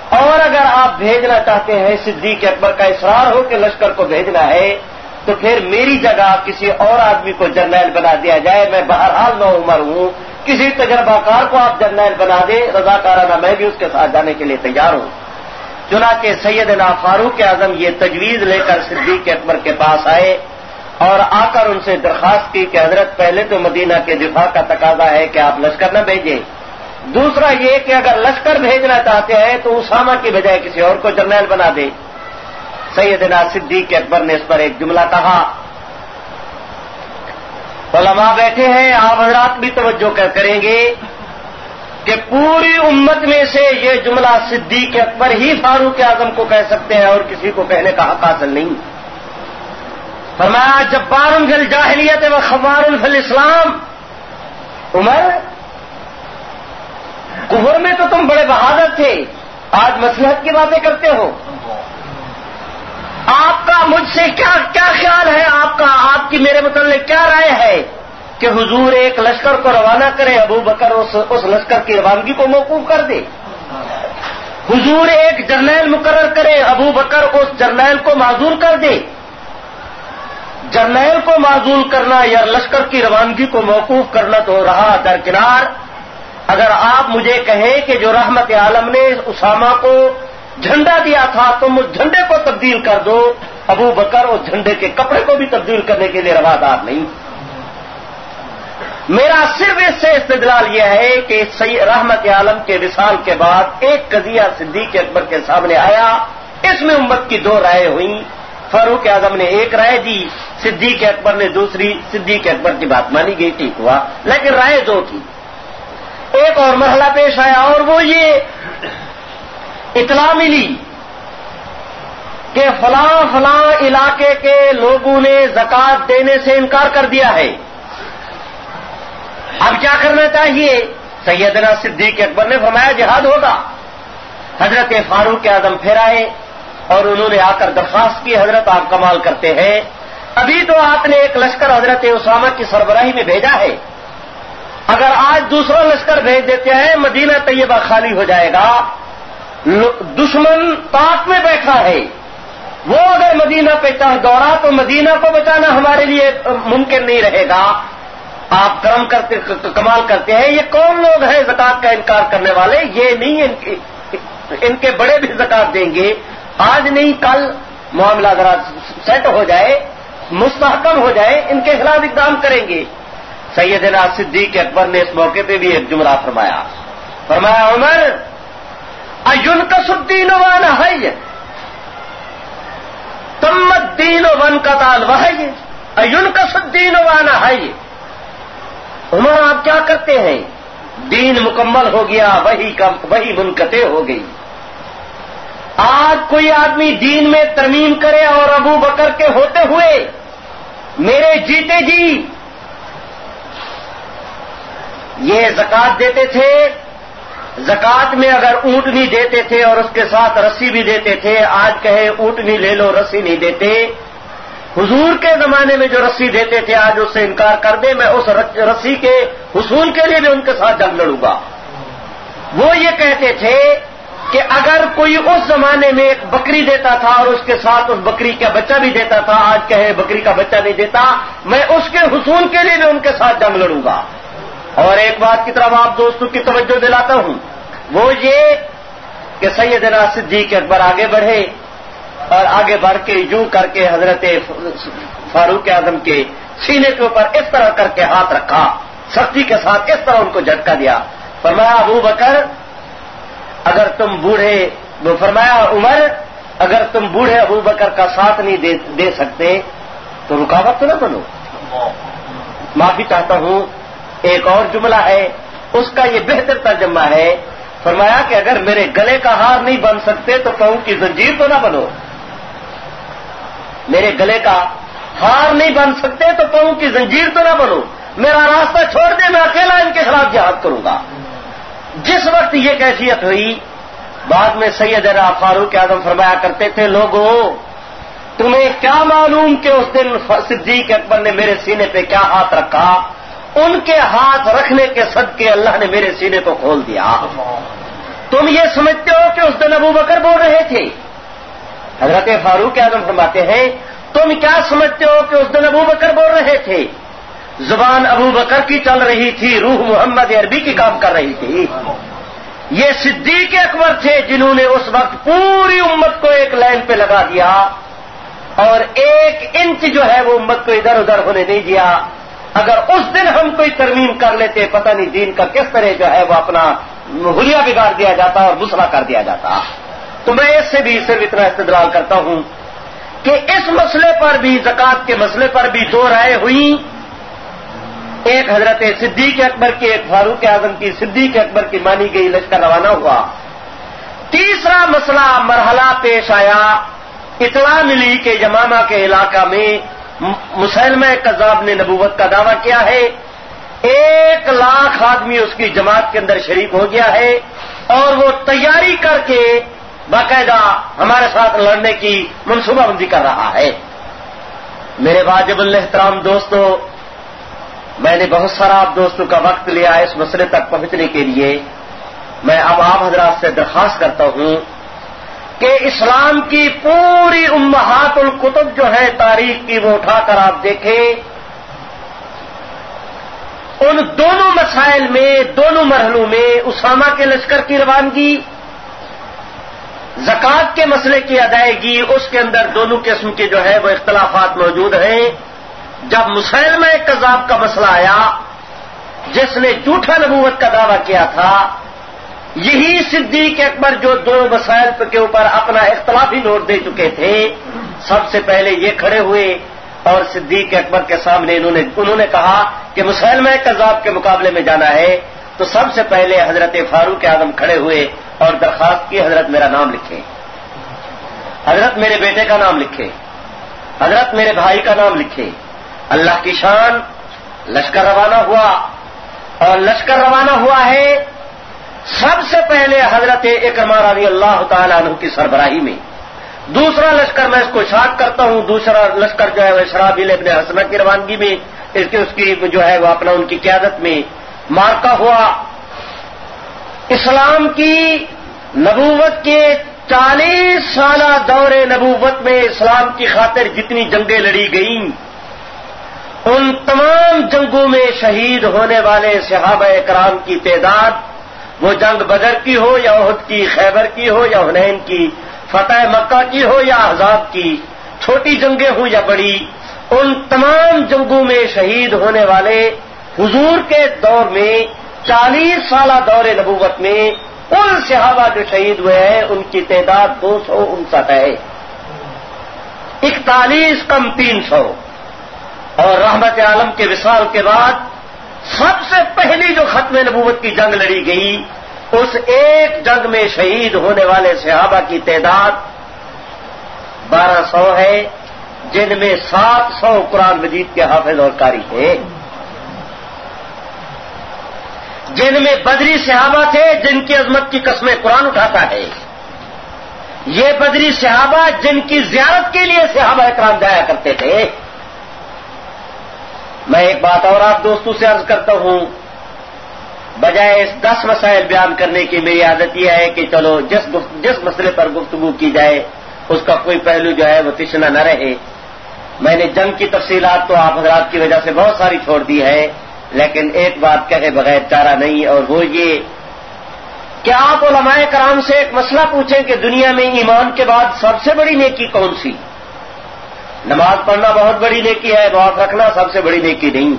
اور اگر آپ بھیجنا چاہتے ہیں، صدیق اکبر کا اصرار ہو کہ لشکر کو بھیجنا ہے، تو پھر میری جگہ کسی اور آدمی کو جرنیل بنا دیا جائے۔ میں بہرحال نو عمر ہوں۔ کسی تجربہ کار کو آپ جرنیل بنا دیں رضا کارانہ میں بھی اس کے ساتھ جانے کے لیے تیار ہوں۔ چنانچہ سیدنا فاروق اعظم یہ تجویز لے کر صدیق اکبر کے پاس آئے اور آ کر ان سے درخواست کی کہ حضرت پہلے تو مدینہ کے دفاع کا تقاضا ہے کہ آپ لشکر نہ بھیجیں۔ دوسرا یہ کہ اگر لشکر بھیجنا چاہتے ہیں تو اسامہ کی بجائے کسی اور کو جرنیل بنا دے سیدنا صدیق اکبر نے اس پر ایک جملہ کہا علماء بیٹھے ہیں، آپ حضرات بھی توجہ کریں گے کہ پوری امت میں سے یہ جملہ صدیق اکبر ہی فاروق اعظم کو کہہ سکتے ہیں اور کسی کو کہنے کا حق حاصل نہیں۔ فرمایا جب بارم فل جاہلیت و خبار الفل اسلام عمر، کفر میں تو تم بڑے بہادر تھے۔ آج مسلحت کی باتیں کرتے ہو۔ آپ کا مجھ سے کیا کیا خیال ہے؟ آپ کا، آپ کی میرے متعلق کیا رائے ہے کہ حضور ایک لشکر کو روانہ کرے، ابو بکر اس اس لشکر کی روانگی کو موقوف کر دے؟ حضور ایک جرنیل مقرر کرے، ابو بکر اس جرنیل کو معذور کر دے؟ جرنیل کو معذول کرنا یا لشکر کی روانگی کو موقوف کرنا تو رہا درکنار۔ اگر آپ مجھے کہیں کہ جو رحمت عالم نے اسامہ کو جھنڈا دیا تھا، تم اس جھنڈے کو تبدیل کر دو۔ ابو بکر اس جھنڈے کے کپڑے کو بھی تبدیل کرنے کے لیے روادار نہیں۔ میرا صرف اس سے استدلال یہ ہے کہ رحمت عالم کے وصال کے بعد ایک قضیہ صدیق اکبر کے سامنے آیا۔ اس میں امت کی دو رائے ہوئی فاروق اعظم نے ایک رائے دی، صدیق اکبر نے دوسری۔ صدیق اکبر کی بات مانی گئی، ٹھیک ہوا، لیکن رائے دو تھی۔ ایک اور مرحلہ پیش آیا اور وہ یہ اطلاع ملی کہ فلاں فلاں علاقے کے لوگوں نے زکات دینے سے انکار کر دیا ہے۔ اب کیا کرنا چاہیے؟ سیدنا صدیق اکبر نے فرمایا جہاد ہوگا۔ حضرت فاروق اعظم پھر آئے اور انہوں نے آ کر درخواست کی، حضرت آپ کمال کرتے ہیں۔ ابھی تو آپ نے ایک لشکر حضرت اسامہ کی سربراہی میں بھیجا ہے۔ اگر آج دوسرا لشکر بھیج دیتے ہیں، مدینہ طیبہ خالی ہو جائے گا۔ دشمن پاک میں بیٹھا ہے۔ وہ اگر مدینہ پہ چاہ دوڑا تو مدینہ کو بچانا ہمارے لیے ممکن نہیں رہے گا۔ آپ کرم کرتے کمال کرتے ہیں۔ یہ کون لوگ ہیں زکات کا انکار کرنے والے؟ یہ نہیں، ان کے ان کے بڑے بھی زکات دیں گے۔ آج نہیں، کل معاملہ ذرا سیٹ ہو جائے، مستحکم ہو جائے، ان کے خلاف اقدام کریں گے۔ سیدنا صدیق اکبر نے اس موقع پہ بھی ایک جملہ فرمایا۔ فرمایا، عمر ایون کا سدین وان ہے تمت دین و ون کا تال وہ ایون کا سدین وان ہے عمر، آپ کیا کرتے ہیں؟ دین مکمل ہو گیا، وہی وہی منقطع ہو گئی۔ آج کوئی آدمی دین میں ترمیم کرے اور ابو بکر کے ہوتے ہوئے میرے جیتے جی یہ زکات دیتے تھے زکات میں اگر اونٹنی دیتے تھے اور اس کے ساتھ رسی بھی دیتے تھے، آج کہے اونٹنی لے لو، رسی نہیں دیتے۔ حضور کے زمانے میں جو رسی دیتے تھے، آج اس سے انکار کر دے، میں اس رسی کے حصول کے لیے بھی ان کے ساتھ جنگ لڑوں گا۔ وہ یہ کہتے تھے کہ اگر کوئی اس زمانے میں ایک بکری دیتا تھا اور اس کے ساتھ اس بکری کا بچہ بھی دیتا تھا، آج کہے بکری کا بچہ نہیں دیتا، میں اس کے حصول کے لیے بھی ان کے ساتھ جنگ لڑوں گا۔ اور ایک بات کی طرف آپ دوستوں کی توجہ دلاتا ہوں۔ وہ یہ کہ سیدنا صدیق اکبر آگے بڑھے اور آگے بڑھ کے یوں کر کے حضرت فاروق اعظم کے سینے کے اوپر اس طرح کر کے ہاتھ رکھا سختی کے ساتھ اس طرح ان کو جھٹکا دیا۔ فرمایا ابو بکر اگر تم بوڑھے وہ فرمایا عمر اگر تم بوڑھے ابو بکر کا ساتھ نہیں دے دے سکتے تو رکاوٹ تو نہ بنو۔ معافی چاہتا ہوں ایک اور جملہ ہے، اس کا یہ بہتر ترجمہ ہے، فرمایا کہ اگر میرے گلے کا ہار نہیں بن سکتے تو کہوں کی زنجیر تو نہ بنو۔ میرے گلے کا ہار نہیں بن سکتے تو کہوں کی زنجیر تو نہ بنو۔ میرا راستہ چھوڑ دے، میں اکیلا ان کے خلاف جہاد کروں گا۔ جس وقت یہ کیفیت ہوئی، بعد میں سید فاروق اعظم فرمایا کرتے تھے لوگوں تمہیں کیا معلوم کہ اس دن صدیق اکبر نے میرے سینے پہ کیا ہاتھ رکھا؟ ان کے ہاتھ رکھنے کے صدقے اللہ نے میرے سینے کو کھول دیا۔ تم یہ سمجھتے ہو کہ اس دن ابو بکر بول رہے تھے؟ حضرت فاروق اعظم فرماتے ہیں، تم کیا سمجھتے ہو کہ اس دن ابو بکر بول رہے تھے؟ زبان ابو بکر کی چل رہی تھی، روح محمد عربی کی کام کر رہی تھی۔ یہ صدیق اکبر تھے جنہوں نے اس وقت پوری امت کو ایک لائن پہ لگا دیا اور ایک انچ جو ہے وہ امت کو ادھر ادھر ہونے نہیں دیا۔ اگر اس دن ہم کوئی ترمیم کر لیتے، پتہ نہیں دین کا کس طرح جو ہے وہ اپنا ہولیا بگاڑ دیا جاتا اور مسئلہ کر دیا جاتا۔ تو میں اس سے بھی صرف اتنا استدلال کرتا ہوں کہ اس مسئلے پر بھی زکات کے مسئلے پر بھی دو رائے ہوئی۔ ایک حضرت صدیق اکبر کی، ایک فاروق اعظم کی، صدیق اکبر کی مانی گئی، لشکر روانہ ہوا۔ تیسرا مسئلہ مرحلہ پیش آیا۔ اطلاع ملی کہ یمامہ کے علاقہ میں مسلمہ کذاب نے نبوت کا دعویٰ کیا ہے۔ ایک لاکھ آدمی اس کی جماعت کے اندر شریک ہو گیا ہے اور وہ تیاری کر کے باقاعدہ ہمارے ساتھ لڑنے کی منصوبہ بندی کر رہا ہے۔ میرے واجب الحترام دوستوں میں نے بہت سارا آپ دوستوں کا وقت لیا اس مسئلے تک پہنچنے کے لیے۔ میں اب آپ حضرات سے درخواست کرتا ہوں کہ اسلام کی پوری امہات القتب جو ہے تاریخ کی وہ اٹھا کر آپ دیکھیں۔ ان دونوں مسائل میں، دونوں مرحلوں میں اسامہ کے لشکر کی روانگی زکات کے مسئلے کی ادائیگی، اس کے اندر دونوں قسم کے جو ہے وہ اختلافات موجود ہیں۔ جب مسلم کذاب کا مسئلہ آیا، جس نے جھوٹا نبوت کا دعویٰ کیا تھا یہی صدیق اکبر جو دو مسائل کے اوپر اپنا اختلافی نوٹ دے چکے تھے، سب سے پہلے یہ کھڑے ہوئے اور صدیق اکبر کے سامنے انہوں نے انہوں نے کہا کہ مسلم کذاب کے مقابلے میں جانا ہے، تو سب سے پہلے حضرت فاروق اعظم کھڑے ہوئے اور درخواست کی، حضرت میرا نام لکھے حضرت میرے بیٹے کا نام لکھے حضرت میرے بھائی کا نام لکھے اللہ کی شان، لشکر روانہ ہوا اور لشکر روانہ ہوا ہے سب سے پہلے حضرت اکرما رضی اللہ تعالی عنہ کی سربراہی میں۔ دوسرا لشکر میں اس کو شاد کرتا ہوں، دوسرا لشکر جو ہے وہ شرابیل ابن حسنہ کی روانگی میں، اس کی اس کی جو ہے وہ اپنا ان کی قیادت میں مارکا ہوا۔ اسلام کی نبوت کے چالیس سالہ دور نبوت میں اسلام کی خاطر جتنی جنگیں لڑی گئیں، ان تمام جنگوں میں شہید ہونے والے صحابہ اکرام کی تعداد وہ جنگ بدر کی ہو یا عہد کی، خیبر کی ہو یا حنین کی، فتح مکہ کی ہو یا عذاب کی، چھوٹی جنگیں ہوں یا بڑی، ان تمام جنگوں میں شہید ہونے والے حضور کے دور میں، چالیس سالہ دور نبوت میں ان صحابہ جو شہید ہوئے ہیں، ان کی تعداد دو سو انسٹھ ہے۔ اکتالیس کم تین سو۔ اور رحمت عالم کے وصال کے بعد سب سے پہلی جو ختم نبوت کی جنگ لڑی گئی، اس ایک جنگ میں شہید ہونے والے صحابہ کی تعداد بارہ سو ہے، جن میں سات سو قرآن مجید کے حافظ اور کاری تھے۔ جن میں بدری صحابہ تھے، جن کی عظمت کی قسمیں قرآن اٹھاتا ہے۔ یہ بدری صحابہ جن کی زیارت کے لیے صحابہ اکرام جایا کرتے تھے۔ میں ایک بات اور آپ دوستوں سے عرض کرتا ہوں۔ بجائے اس دس مسائل بیان کرنے کی میری عادت یہ ہے کہ چلو جس جس مسئلے پر گفتگو کی جائے، اس کا کوئی پہلو جو ہے وہ تشنا نہ رہے۔ میں نے جنگ کی تفصیلات تو آپ حضرات کی وجہ سے بہت ساری چھوڑ دی ہے، لیکن ایک بات کہے بغیر چارہ نہیں، اور وہ یہ کیا آپ علماء کرام سے ایک مسئلہ پوچھیں کہ دنیا میں ایمان کے بعد سب سے بڑی نیکی کون سی؟ نماز پڑھنا بہت بڑی نیکی ہے بہت رکھنا سب سے بڑی نیکی نہیں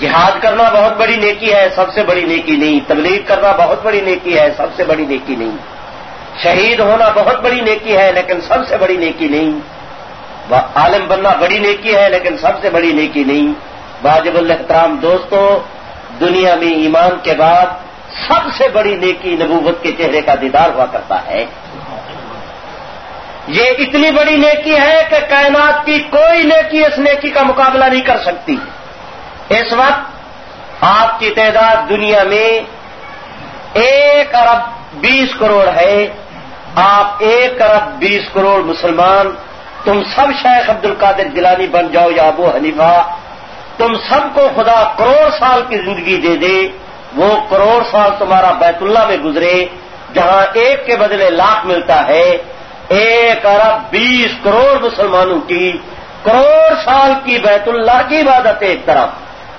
جہاد کرنا بہت بڑی نیکی ہے سب سے بڑی نیکی نہیں تبلیغ کرنا بہت بڑی نیکی ہے سب سے بڑی نیکی نہیں شہید ہونا بہت بڑی نیکی ہے لیکن سب سے بڑی نیکی نہیں عالم بننا بڑی نیکی ہے لیکن سب سے بڑی نیکی نہیں واجب الحترام دوستوں دنیا میں ایمان کے بعد سب سے بڑی نیکی نبوت کے چہرے کا دیدار ہوا کرتا ہے یہ اتنی بڑی نیکی ہے کہ کائنات کی کوئی نیکی اس نیکی کا مقابلہ نہیں کر سکتی۔ اس وقت آپ کی تعداد دنیا میں ایک ارب بیس کروڑ ہے۔ آپ ایک ارب بیس کروڑ مسلمان، تم سب شیخ عبد القادر گلانی بن جاؤ یا ابو حنیفہ، تم سب کو خدا کروڑ سال کی زندگی دے دے۔ وہ کروڑ سال تمہارا بیت اللہ میں گزرے، جہاں ایک کے بدلے لاکھ ملتا ہے۔ ایک ارب بیس کروڑ مسلمانوں کی، کروڑ سال کی بیت اللہ کی عبادت ایک طرف،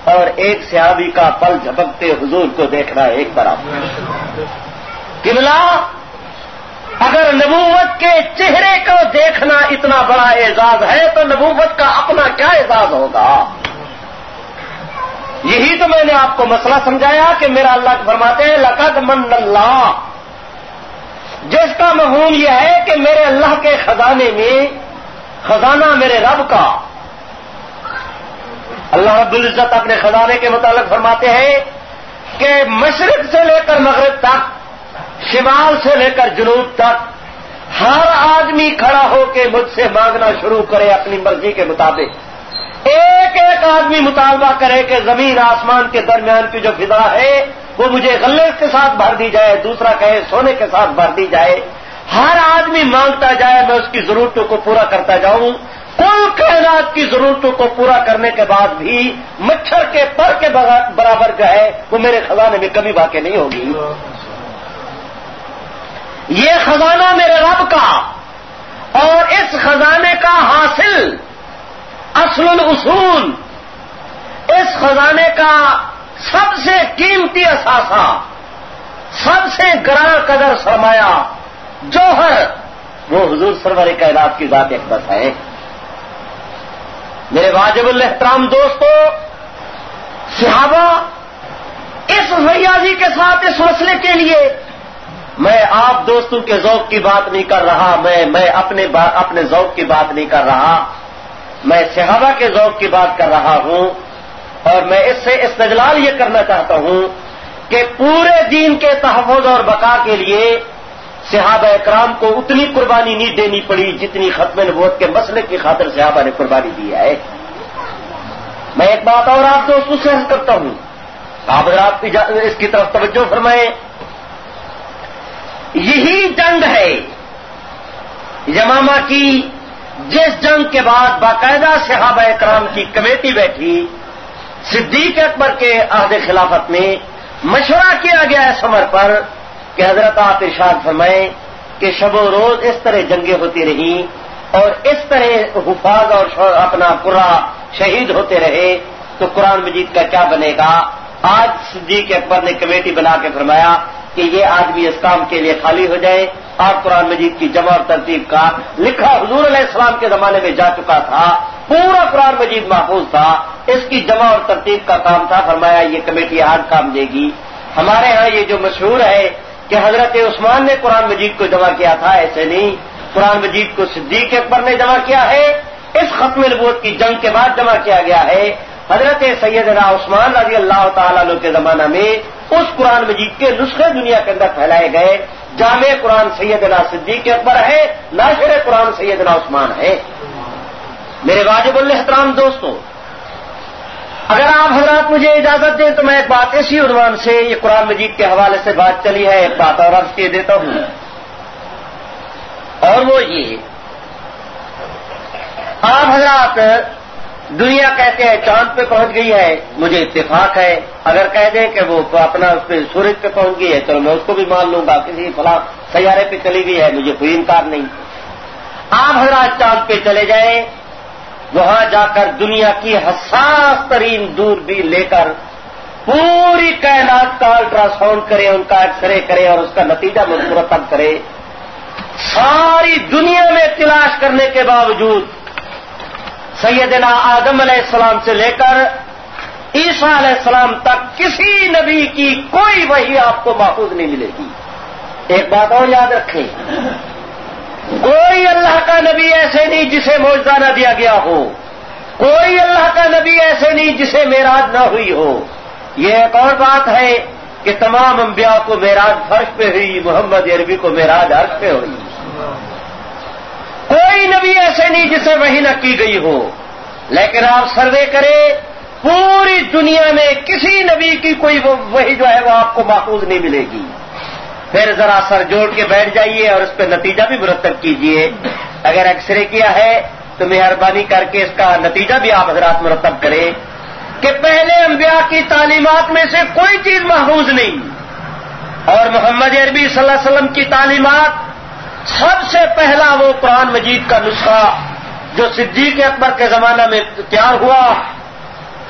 اور ایک سیابی کا پل جھپکتے حضور کو دیکھنا ایک طرف۔ قبلہ، اگر نبوت کے چہرے کو دیکھنا اتنا بڑا اعزاز ہے، تو نبوت کا اپنا کیا اعزاز ہوگا؟ یہی تو میں نے آپ کو مسئلہ سمجھایا کہ میرا اللہ فرماتے ہیں، لقد من اللہ۔ جس کا مہون یہ ہے کہ میرے اللہ کے خزانے میں خزانہ میرے رب کا اللہ رب العزت اپنے خزانے کے متعلق فرماتے ہیں کہ مشرق سے لے کر مغرب تک، شمال سے لے کر جنوب تک، ہر آدمی کھڑا ہو کے مجھ سے مانگنا شروع کرے اپنی مرضی کے مطابق۔ ایک ایک آدمی مطالبہ کرے کہ زمین آسمان کے درمیان کی جو فضا ہے وہ مجھے غلے کے ساتھ بھر دی جائے، دوسرا کہے سونے کے ساتھ بھر دی جائے۔ ہر آدمی مانگتا جائے، میں اس کی ضرورتوں کو پورا کرتا جاؤں۔ کل کائنات کی ضرورتوں کو پورا کرنے کے بعد بھی مچھر کے پر کے برابر جو ہے، وہ میرے خزانے میں کمی واقع نہیں ہوگی۔ یہ خزانہ میرے رب کا، اور اس خزانے کا حاصل اصل الاصول۔ اس خزانے کا سب سے قیمتی اثاثہ، سب سے گراں قدر سرمایہ جوہر۔ وہ حضور سرور کائنات کی ذات اقدس ہے۔ میرے واجب الحترام دوستو، صحابہ، اس ریاضی کے ساتھ، اس مسئلے کے لیے میں آپ دوستوں کے ذوق کی بات نہیں کر رہا، میں میں اپنے اپنے ذوق کی بات نہیں کر رہا۔ میں صحابہ کے ذوق کی بات کر رہا ہوں۔ اور میں اس سے استجلال یہ کرنا چاہتا ہوں کہ پورے دین کے تحفظ اور بقا کے لیے صحابہ اکرام کو اتنی قربانی نہیں دینی پڑی جتنی ختم نبوت کے مسئلے کی خاطر صحابہ نے قربانی دی ہے۔ میں ایک بات اور آپ دوستوں سے کرتا ہوں۔ آپ اگر آپ اس کی طرف توجہ فرمائیں۔ یہی جنگ ہے یمامہ کی، جس جنگ کے بعد باقاعدہ صحابہ اکرام کی کمیٹی بیٹھی۔ صدیق اکبر کے عہد خلافت میں مشورہ کیا گیا ہے سمر پر کہ حضرت آپ ارشاد فرمائیں کہ شب و روز اس طرح جنگیں ہوتی رہیں اور اس طرح حفاظ اور اپنا پورا شہید ہوتے رہے تو قرآن مجید کا کیا بنے گا؟ آج صدیق اکبر نے کمیٹی بنا کے فرمایا کہ یہ آدمی اس کام کے لیے خالی ہو جائے۔ آپ قرآن مجید کی جمع اور ترتیب کا لکھا حضور علیہ السلام کے زمانے میں جا چکا تھا۔ پورا قرآن مجید محفوظ تھا، اس کی جمع اور ترتیب کا کام تھا، فرمایا یہ کمیٹی آج کام دے گی۔ ہمارے ہاں یہ جو مشہور ہے کہ حضرت عثمان نے قرآن مجید کو جمع کیا تھا، ایسے نہیں۔ قرآن مجید کو صدیق اکبر نے جمع کیا ہے، اس ختم نبوت کی جنگ کے بعد جمع کیا گیا ہے۔ حضرت سیدنا عثمان رضی اللہ تعالیٰ عنہ کے زمانہ میں اس قرآن مجید کے نسخے دنیا کے اندر پھیلائے گئے۔ جامع قرآن سیدنا صدیق اکبر ہے، ناشر قرآن سیدنا عثمان ہے۔ میرے واجب الحترام دوستوں اگر آپ حضرات مجھے اجازت دیں تو میں ایک بات اسی عنوان سے یہ قرآن مجید کے حوالے سے بات چلی ہے، ایک بات اور عرض کے دیتا ہوں۔ اور وہ یہ، آپ حضرات دنیا کہتے ہیں چاند پہ پہنچ گئی ہے، مجھے اتفاق ہے۔ اگر کہہ دیں کہ وہ اپنا اس پہ سورج پہ پہنچ گئی ہے، چلو میں اس کو بھی مان لوں گا کسی فلاں سیارے پہ چلی گئی ہے، مجھے کوئی انکار نہیں۔ آپ حضرات چاند پہ چلے جائیں وہاں جا کر دنیا کی حساس ترین دور بھی لے کر پوری کائنات کا الٹرا ساؤنڈ کرے، ان کا ایکس رے کرے اور اس کا نتیجہ مرتب کرے۔ ساری دنیا میں تلاش کرنے کے باوجود سیدنا آدم علیہ السلام سے لے کر عیسیٰ علیہ السلام تک کسی نبی کی کوئی وہی آپ کو محفوظ نہیں ملے گی۔ ایک بات اور یاد رکھیں کوئی اللہ کا نبی ایسے نہیں جسے موجودہ نہ دیا گیا ہو۔ کوئی اللہ کا نبی ایسے نہیں جسے میراج نہ ہوئی ہو۔ یہ ایک اور بات ہے کہ تمام انبیاء کو میراج فرش پہ ہوئی، محمد عربی کو میراج عرش پہ ہوئی۔ کوئی نبی ایسے نہیں جسے وہی نہ کی گئی ہو۔ لیکن آپ سروے کریں، پوری دنیا میں کسی نبی کی کوئی وہی جو ہے وہ آپ کو محفوظ نہیں ملے گی۔ پھر ذرا سر جوڑ کے بیٹھ جائیے اور اس پہ نتیجہ بھی مرتب کیجیے اگر ایکس رے کیا ہے تو مہربانی کر کے اس کا نتیجہ بھی آپ حضرات مرتب کریں کہ پہلے انبیاء کی تعلیمات میں سے کوئی چیز محفوظ نہیں۔ اور محمد عربی صلی اللہ علیہ وسلم کی تعلیمات سب سے پہلا وہ قرآن مجید کا نسخہ جو صدیق اکبر کے زمانہ میں تیار ہوا۔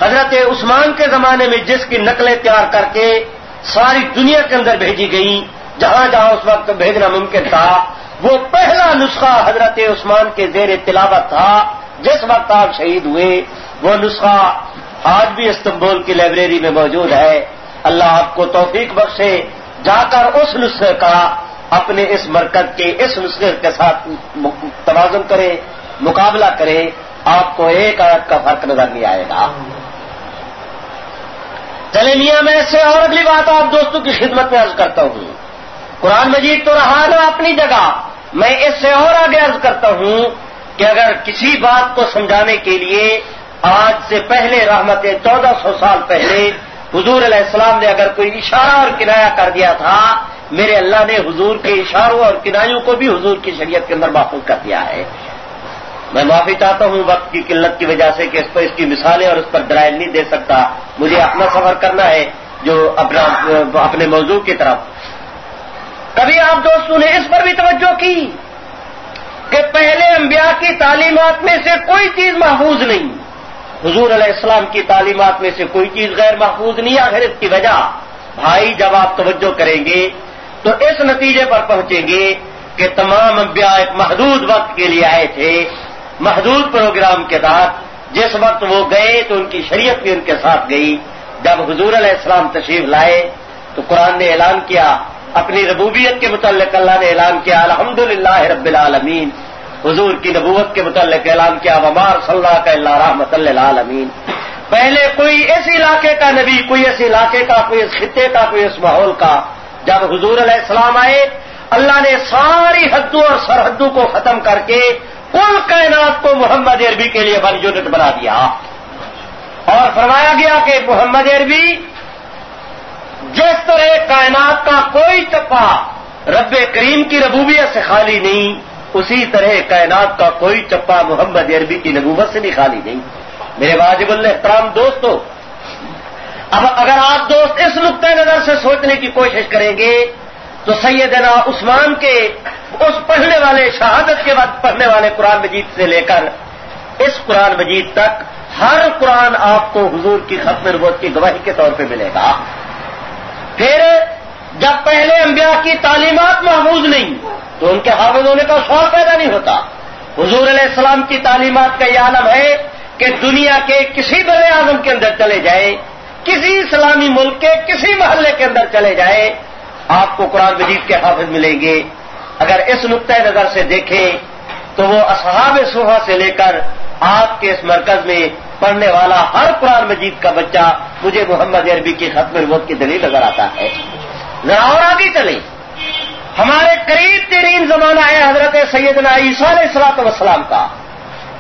حضرت عثمان کے زمانے میں جس کی نقلیں تیار کر کے ساری دنیا کے اندر بھیجی گئیں۔ جہاں جہاں اس وقت بھیجنا ممکن تھا، وہ پہلا نسخہ حضرت عثمان کے زیر تلاوت تھا۔ جس وقت آپ شہید ہوئے، وہ نسخہ آج بھی استنبول کی لائبریری میں موجود ہے۔ اللہ آپ کو توفیق بخشے۔ جا کر اس نسخے کا اپنے اس مرکز کے اس نسخے کے ساتھ توازن کرے، مقابلہ کرے۔ آپ کو ایک آیت کا فرق نظر نہیں آئے گا۔ چلے میاں، میں اس سے اور اگلی بات آپ دوستوں کی خدمت میں عرض کرتا ہوں۔ قرآن مجید تو رہا نا اپنی جگہ۔ میں اس سے اور آگے عرض کرتا ہوں کہ اگر کسی بات کو سمجھانے کے لیے آج سے پہلے رحمت چودہ سو سال پہلے حضور علیہ السلام نے اگر کوئی اشارہ اور کنایا کر دیا تھا، میرے اللہ نے حضور کے اشاروں اور کنایوں کو بھی حضور کی شریعت کے اندر محفوظ کر دیا ہے۔ میں معافی چاہتا ہوں وقت کی قلت کی وجہ سے کہ اس پر اس کی مثالیں اور اس پر ڈرائل نہیں دے سکتا۔ مجھے اپنا سفر کرنا ہے جو اپنا اپنے موضوع کی طرف۔ کبھی آپ دوستوں نے اس پر بھی توجہ کی کہ پہلے انبیاء کی تعلیمات میں سے کوئی چیز محفوظ نہیں۔ حضور علیہ السلام کی تعلیمات میں سے کوئی چیز غیر محفوظ نہیں، آخر اس کی وجہ۔ بھائی، جب آپ توجہ کریں گے تو اس نتیجے پر پہنچیں گے کہ تمام انبیاء ایک محدود وقت کے لیے آئے تھے، محدود پروگرام کے تحت جس وقت وہ گئے تو ان کی شریعت بھی ان کے ساتھ گئی۔ جب حضور علیہ السلام تشریف لائے تو قرآن نے اعلان کیا اپنی ربوبیت کے متعلق اللہ نے اعلان کیا الحمد رب العالمین۔ حضور کی نبوت کے متعلق اعلان کیا، ومار صلی اللہ کا اللہ رحمت اللہ عالمین پہلے کوئی اس علاقے کا نبی، کوئی اس علاقے کا، کوئی اس خطے کا، کوئی اس ماحول کا۔ جب حضور علیہ السلام آئے، اللہ نے ساری حدوں اور سرحدوں کو ختم کر کے کل کائنات کو محمد عربی کے لیے ون یونٹ بنا دیا۔ اور فرمایا گیا کہ محمد عربی جس طرح کائنات کا کوئی چپا رب کریم کی ربوبیت سے خالی نہیں، اسی طرح کائنات کا کوئی چپا محمد عربی کی نبوت سے بھی خالی نہیں۔ میرے واجب الحترام دوستو، اب اگر آپ دوست اس نقطۂ نظر سے سوچنے کی کوشش کریں گے، تو سیدنا عثمان کے اس پڑھنے والے، شہادت کے بعد پڑھنے والے قرآن مجید سے لے کر اس قرآن مجید تک، ہر قرآن آپ کو حضور کی ختم نبوت کی گواہی کے طور پہ ملے گا۔ پھر جب پہلے انبیاء کی تعلیمات محفوظ نہیں، تو ان کے حافظ ہونے کا سوال پیدا نہیں ہوتا۔ حضور علیہ السلام کی تعلیمات کا یہ عالم ہے کہ دنیا کے کسی بر اعظم کے اندر چلے جائے، کسی اسلامی ملک کے کسی محلے کے اندر چلے جائے، آپ کو قرآن مجید کے حافظ ملیں گے۔ اگر اس نقطۂ نظر سے دیکھیں تو وہ اصحاب سوہا سے لے کر آپ کے اس مرکز میں پڑھنے والا ہر قرآن مجید کا بچہ مجھے محمد عربی کی ختم الوت کی دلیل نظر آتا ہے۔ ذرا اور آگے چلیں۔ ہمارے قریب ترین زمانہ ہے حضرت سیدنا عیسیٰ علیہ السلاط وسلام کا۔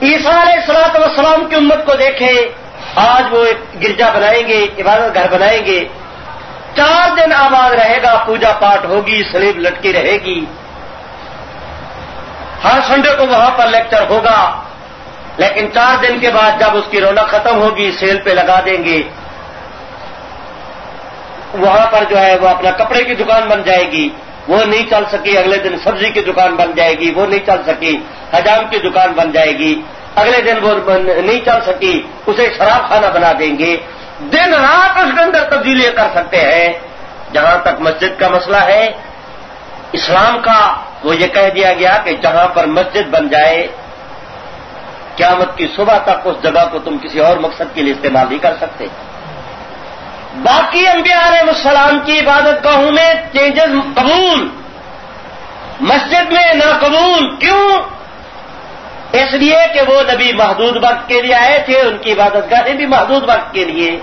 عیسیٰ علیہ السلاط وسلام کی امت کو دیکھیں۔ آج وہ ایک گرجا بنائیں گے، عبادت گھر بنائیں گے۔ چار دن آباد رہے گا، پوجا پاٹ ہوگی، سلیب لٹکی رہے گی۔ ہر سنڈے کو وہاں پر لیکچر ہوگا۔ لیکن چار دن کے بعد جب اس کی رونق ختم ہوگی، سیل پہ لگا دیں گے، وہاں پر جو ہے وہ اپنا کپڑے کی دکان بن جائے گی۔ وہ نہیں چل سکی اگلے دن سبزی کی دکان بن جائے گی، وہ نہیں چل سکی حجام کی دکان بن جائے گی۔ اگلے دن وہ نہیں چل سکی اسے شراب خانہ بنا دیں گے۔ دن رات اس کے اندر تبدیلی کر سکتے ہیں۔ جہاں تک مسجد کا مسئلہ ہے، اسلام کا وہ یہ کہہ دیا گیا کہ جہاں پر مسجد بن جائے قیامت کی صبح تک اس جگہ کو تم کسی اور مقصد کے لیے استعمال نہیں کر سکتے۔ باقی انبیاء علیہ السلام کی عبادت گاہوں میں چینجز قبول، مسجد میں ناقبول، کیوں؟ اس لیے کہ وہ نبی محدود وقت کے لیے آئے تھے ان کی عبادت گاہیں بھی محدود وقت کے لیے۔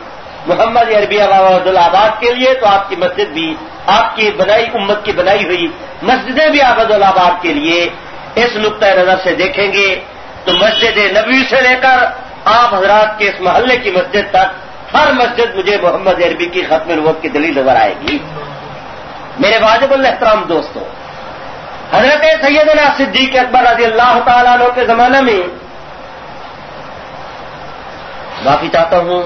محمد عربی عبد آباد کے لیے تو آپ کی مسجد بھی، آپ کی بنائی، امت کی بنائی ہوئی مسجدیں بھی آباد الآباد کے لیے۔ اس نقطۂ نظر سے دیکھیں گے تو مسجد نبی سے لے کر آپ حضرات کے اس محلے کی مسجد تک ہر مسجد مجھے محمد عربی کی ختم الوق کی دلیل نظر آئے گی۔ میرے واجب الحترام دوستوں حضرت سیدنا صدیق اکبر رضی اللہ تعالیٰ عنہ کے زمانے میں معافی چاہتا ہوں۔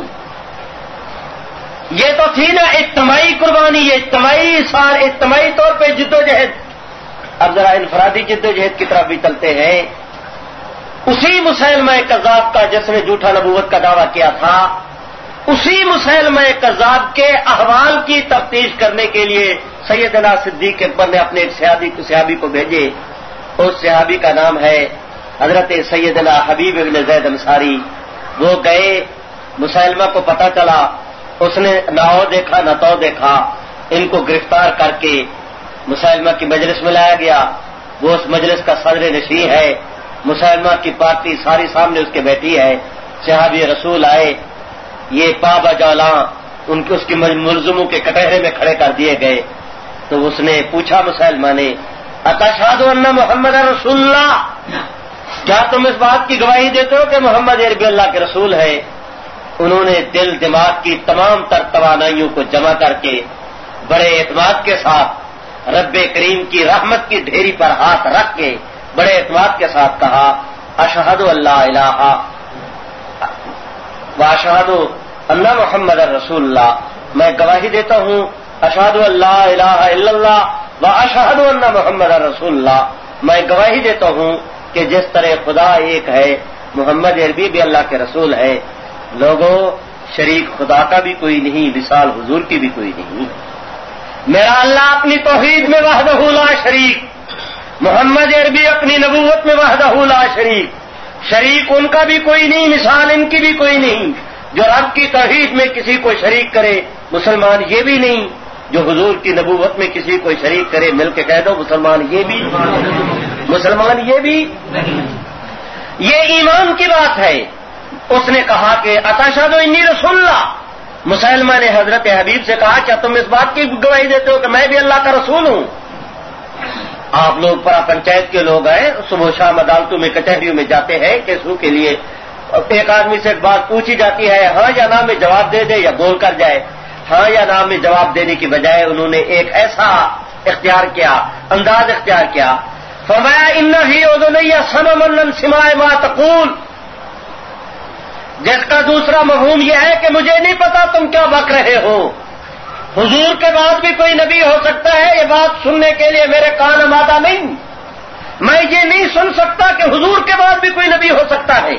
یہ تو تھی نا اجتماعی قربانی، یہ اجتماعی سار اجتماعی طور پہ جد و جہد اب ذرا انفرادی جد و جہد کی طرف بھی چلتے ہیں۔ اسی مسلمہ کذاب کا جس نے جھوٹا نبوت کا دعویٰ کیا تھا، اسی مسلمہ کذاب کے احوال کی تفتیش کرنے کے لیے سیدنا صدیق اکبر نے اپنے ایک سیابی کو بھیجے اس سیابی کا نام ہے حضرت سیدنا حبیب ابن زید انصاری۔ وہ گئے مسلمہ کو پتا چلا، اس نے نہ او دیکھا، نہ تو دیکھا۔ ان کو گرفتار کر کے مسلمہ کی مجلس میں لایا گیا۔ وہ اس مجلس کا صدر نشی ہے۔ مسلمہ کی پارٹی ساری سامنے اس کے بیٹھی ہے، صحابی رسول آئے، یہ پابا جالا ان کے اس کی ملزموں کے کٹہرے میں کھڑے کر دیے گئے۔ تو اس نے پوچھا مسلمہ نے اتشاد اللہ محمد رسول اللہ؟ کیا تم اس بات کی گواہی دیتے ہو کہ محمد عربی اللہ کے رسول ہے؟ انہوں نے دل دماغ کی تمام تر توانائیوں کو جمع کر کے بڑے اعتماد کے ساتھ رب کریم کی رحمت کی ڈھیری پر ہاتھ رکھ کے بڑے اعتماد کے ساتھ کہا اشہد اللہ الہ و اشہد اللہ محمد رسول اللہ میں گواہی دیتا ہوں اشہد اللہ الہ الا اللہ و اشہد اللہ محمد رسول اللہ میں گواہی دیتا ہوں کہ جس طرح خدا ایک ہے، محمد عربی بھی اللہ کے رسول ہے. لوگوں، شریک خدا کا بھی کوئی نہیں مثال حضور کی بھی کوئی نہیں. میرا اللہ اپنی توحید میں وحدہ لا شریک محمد عربی اپنی نبوت میں وحدہ لا شریک شریک ان کا بھی کوئی نہیں، مثال ان کی بھی کوئی نہیں۔ جو رب کی توحید میں کسی کو شریک کرے، مسلمان یہ بھی نہیں۔ جو حضور کی نبوت میں کسی کو شریک کرے، مل کے کہہ دو، مسلمان یہ بھی۔ مسلمان یہ بھی۔ یہ ایمان کی بات ہے۔ اس نے کہا کہ اتاشا دو انی رسول اللہ۔ مسلمہ نے حضرت حبیب سے کہا، کیا تم اس بات کی گواہی دیتے ہو کہ میں بھی اللہ کا رسول ہوں؟ آپ لوگ پرا پنچایت کے لوگ ہیں، صبح شام عدالتوں میں، کچہریوں میں جاتے ہیں، کیسوں کے لیے ایک آدمی سے بات پوچھی جاتی ہے ہاں یا نہ میں جواب دے دے یا بول کر جائے۔ ہاں یا نہ میں جواب دینے کی بجائے انہوں نے ایک ایسا اختیار کیا، انداز اختیار کیا۔ فرمایا ان ہی ادو نہیں سن منن سمائے ما تقول جس کا دوسرا مفہوم یہ ہے کہ مجھے نہیں پتا تم کیا بک رہے ہو۔ حضور کے بعد بھی کوئی نبی ہو سکتا ہے، یہ بات سننے کے لیے میرے کان مادہ نہیں۔ میں یہ نہیں سن سکتا کہ حضور کے بعد بھی کوئی نبی ہو سکتا ہے۔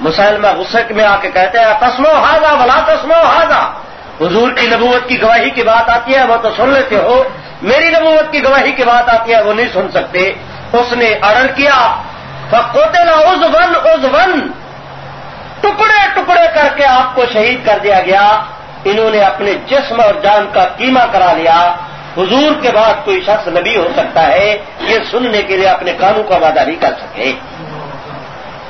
مسلمہ غصے میں آ کے کہتے ہیں تسمو ہاضا ولا تسمو ہاضا حضور کی نبوت کی گواہی کی بات آتی ہے، وہ تو سن لیتے ہو۔ میری نبوت کی گواہی کی بات آتی ہے، وہ نہیں سن سکتے۔ اس نے آرڈر کیا فکوتلا از ون از ون ٹکڑے ٹکڑے کر کے آپ کو شہید کر دیا گیا۔ انہوں نے اپنے جسم اور جان کا قیمہ کرا لیا۔ حضور کے بعد کوئی شخص نبی ہو سکتا ہے، یہ سننے کے لیے اپنے قانون کا وعدہ نہیں کر سکے۔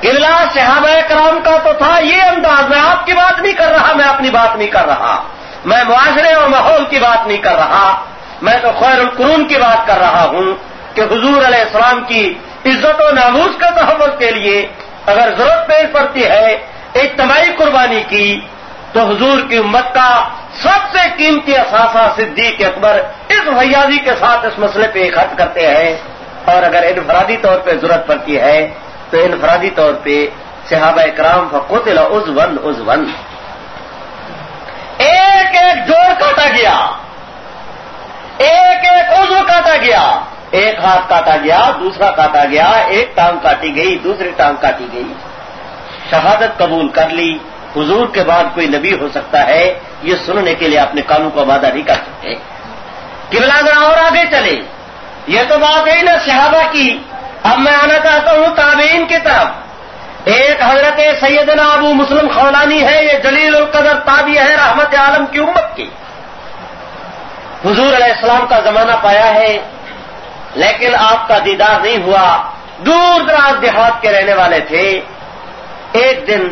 قلعہ صحابہ کرام کا تو تھا یہ انداز، میں آپ کی بات نہیں کر رہا، میں اپنی بات نہیں کر رہا۔ میں معاشرے اور ماحول کی بات نہیں کر رہا، میں تو خیر القرون کی بات کر رہا ہوں کہ حضور علیہ السلام کی عزت و ناموز کے تحفظ کے لیے اگر ضرورت پیش پڑتی ہے، اجتماعی قربانی کی تو حضور کی امت کا سب سے قیمتی اثاثہ صدیق اکبر اس حیازی کے ساتھ اس مسئلے پہ ایک کرتے ہیں۔ اور اگر انفرادی طور پہ ضرورت پڑتی ہے، تو انفرادی طور پہ صحابہ اکرام فقوتل از ون از ون ایک ایک جوڑ کاٹا گیا۔ ایک ایک عضو کاٹا گیا۔ ایک ہاتھ کاٹا گیا، دوسرا کاٹا گیا، ایک ٹانگ کاٹی گئی، دوسری ٹانگ کاٹی گئی۔ شہادت قبول کر لی۔ حضور کے بعد کوئی نبی ہو سکتا ہے، یہ سننے کے لیے اپنے قانون کو آبادہ نہیں کر سکتے۔ قبلہ ذرا اور آگے چلے۔ یہ تو بات ہے نا صحابہ کی۔ اب میں آنا چاہتا ہوں تابعین کی طرف۔ ایک حضرت سیدنا ابو مسلم خولانی ہے، یہ جلیل القدر تابع ہے رحمت عالم کی امت کی۔ حضور علیہ السلام کا زمانہ پایا ہے، لیکن آپ کا دیدار نہیں ہوا۔ دور دراز دیہات کے رہنے والے تھے۔ ایک دن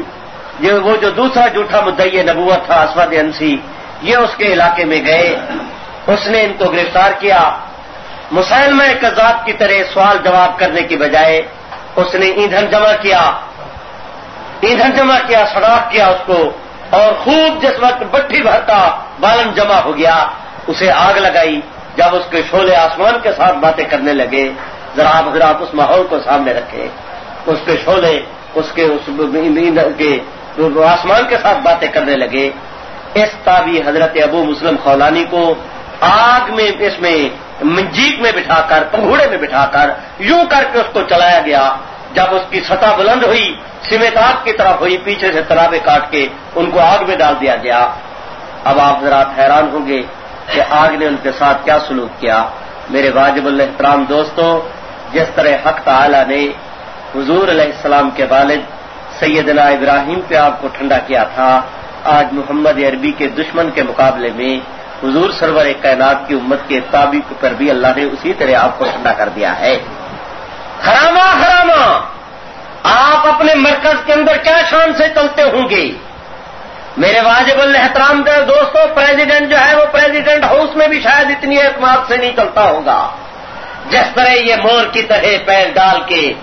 یہ وہ جو دوسرا جھوٹا مدعی نبوت تھا اسود انسی، یہ اس کے علاقے میں گئے۔ اس نے ان کو گرفتار کیا۔ مسلمہ کذاب کی طرح سوال جواب کرنے کی بجائے اس نے ایندھن جمع کیا۔ ایندھن جمع کیا، سڑاک کیا اس کو۔ اور خوب جس وقت بٹھی بھرتا بالن جمع ہو گیا۔ اسے آگ لگائی۔ جب اس کے شولے آسمان کے ساتھ باتیں کرنے لگے، ذرا حضرات اس ماحول کو سامنے رکھے اس کے شولے اس کے اس کے آسمان کے ساتھ باتیں کرنے لگے، اس تابی حضرت ابو مسلم خولانی کو آگ میں اس میں منجیک میں بٹھا کر پنگوڑے میں بٹھا کر، یوں کر کے اس کو چلایا گیا۔ جب اس کی سطح بلند ہوئی سمیت آگ کی طرف ہوئی، پیچھے سے تلابے کاٹ کے ان کو آگ میں ڈال دیا گیا۔ اب آپ ذرا حیران ہوں گے کہ آگ نے ان کے ساتھ کیا سلوک کیا۔ میرے واجب الحترام دوستوں جس طرح حق تعالی نے حضور علیہ السلام کے والد سیدنا ابراہیم پہ آپ کو ٹھنڈا کیا تھا، آج محمد عربی کے دشمن کے مقابلے میں حضور سرور کائنات کی امت کے تابی پر بھی اللہ نے اسی طرح آپ کو ٹھنڈا کر دیا ہے۔ خراما خراما آپ اپنے مرکز کے اندر کیا شان سے چلتے ہوں گے؟ میرے واجب الحترام دوستوں پریزیڈنٹ جو ہے وہ پریزیڈنٹ ہاؤس میں بھی شاید اتنی اعتماد سے نہیں چلتا ہوگا۔ جس طرح یہ مور کی طرح پیر ڈال کے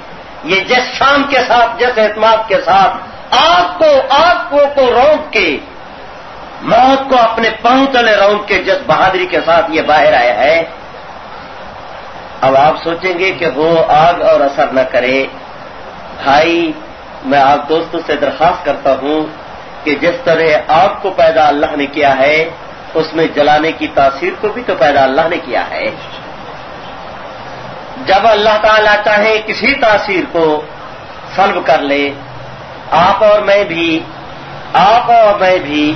یہ جس شام کے ساتھ، جس اعتماد کے ساتھ آگ کو آگ کو کو کے موت کو اپنے پاؤں تلے رونق کے جس بہادری کے ساتھ یہ باہر آیا ہے، اب آپ سوچیں گے کہ وہ آگ اور اثر نہ کرے۔ بھائی، میں آپ دوستوں سے درخواست کرتا ہوں کہ جس طرح آگ کو پیدا اللہ نے کیا ہے، اس میں جلانے کی تاثیر کو بھی تو پیدا اللہ نے کیا ہے۔ جب اللہ تعالی چاہے کسی تاثیر کو سلب کر لے، آپ اور میں بھی، آپ اور میں بھی،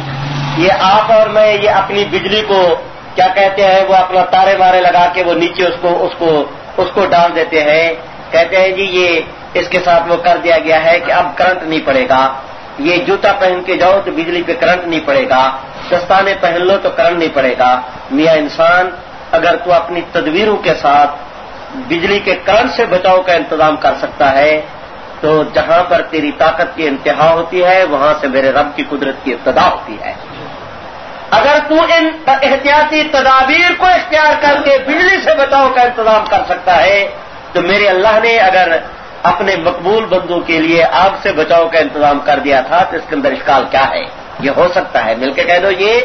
یہ آپ اور میں، یہ اپنی بجلی کو کیا کہتے ہیں، وہ اپنا تارے مارے لگا کے وہ نیچے اس کو اس کو اس کو ڈال دیتے ہیں۔ کہتے ہیں جی یہ اس کے ساتھ وہ کر دیا گیا ہے کہ اب کرنٹ نہیں پڑے گا۔ یہ جوتا پہن کے جاؤ تو بجلی پہ کرنٹ نہیں پڑے گا۔ دستانے پہن لو تو کرنٹ نہیں پڑے گا۔ میاں انسان، اگر تو اپنی تدبیروں کے ساتھ بجلی کے کرنٹ سے بچاؤ کا انتظام کر سکتا ہے تو جہاں پر تیری طاقت کی انتہا ہوتی ہے وہاں سے میرے رب کی قدرت کی ابتدا ہوتی ہے۔ اگر تو ان احتیاطی تدابیر کو اختیار کر کے بجلی سے بچاؤ کا انتظام کر سکتا ہے تو میرے اللہ نے اگر اپنے مقبول بندوں کے لیے آگ سے بچاؤ کا انتظام کر دیا تھا تو اس کے اندر اشکال کیا ہے؟ یہ ہو سکتا ہے۔ مل کے کہہ دو یہ؟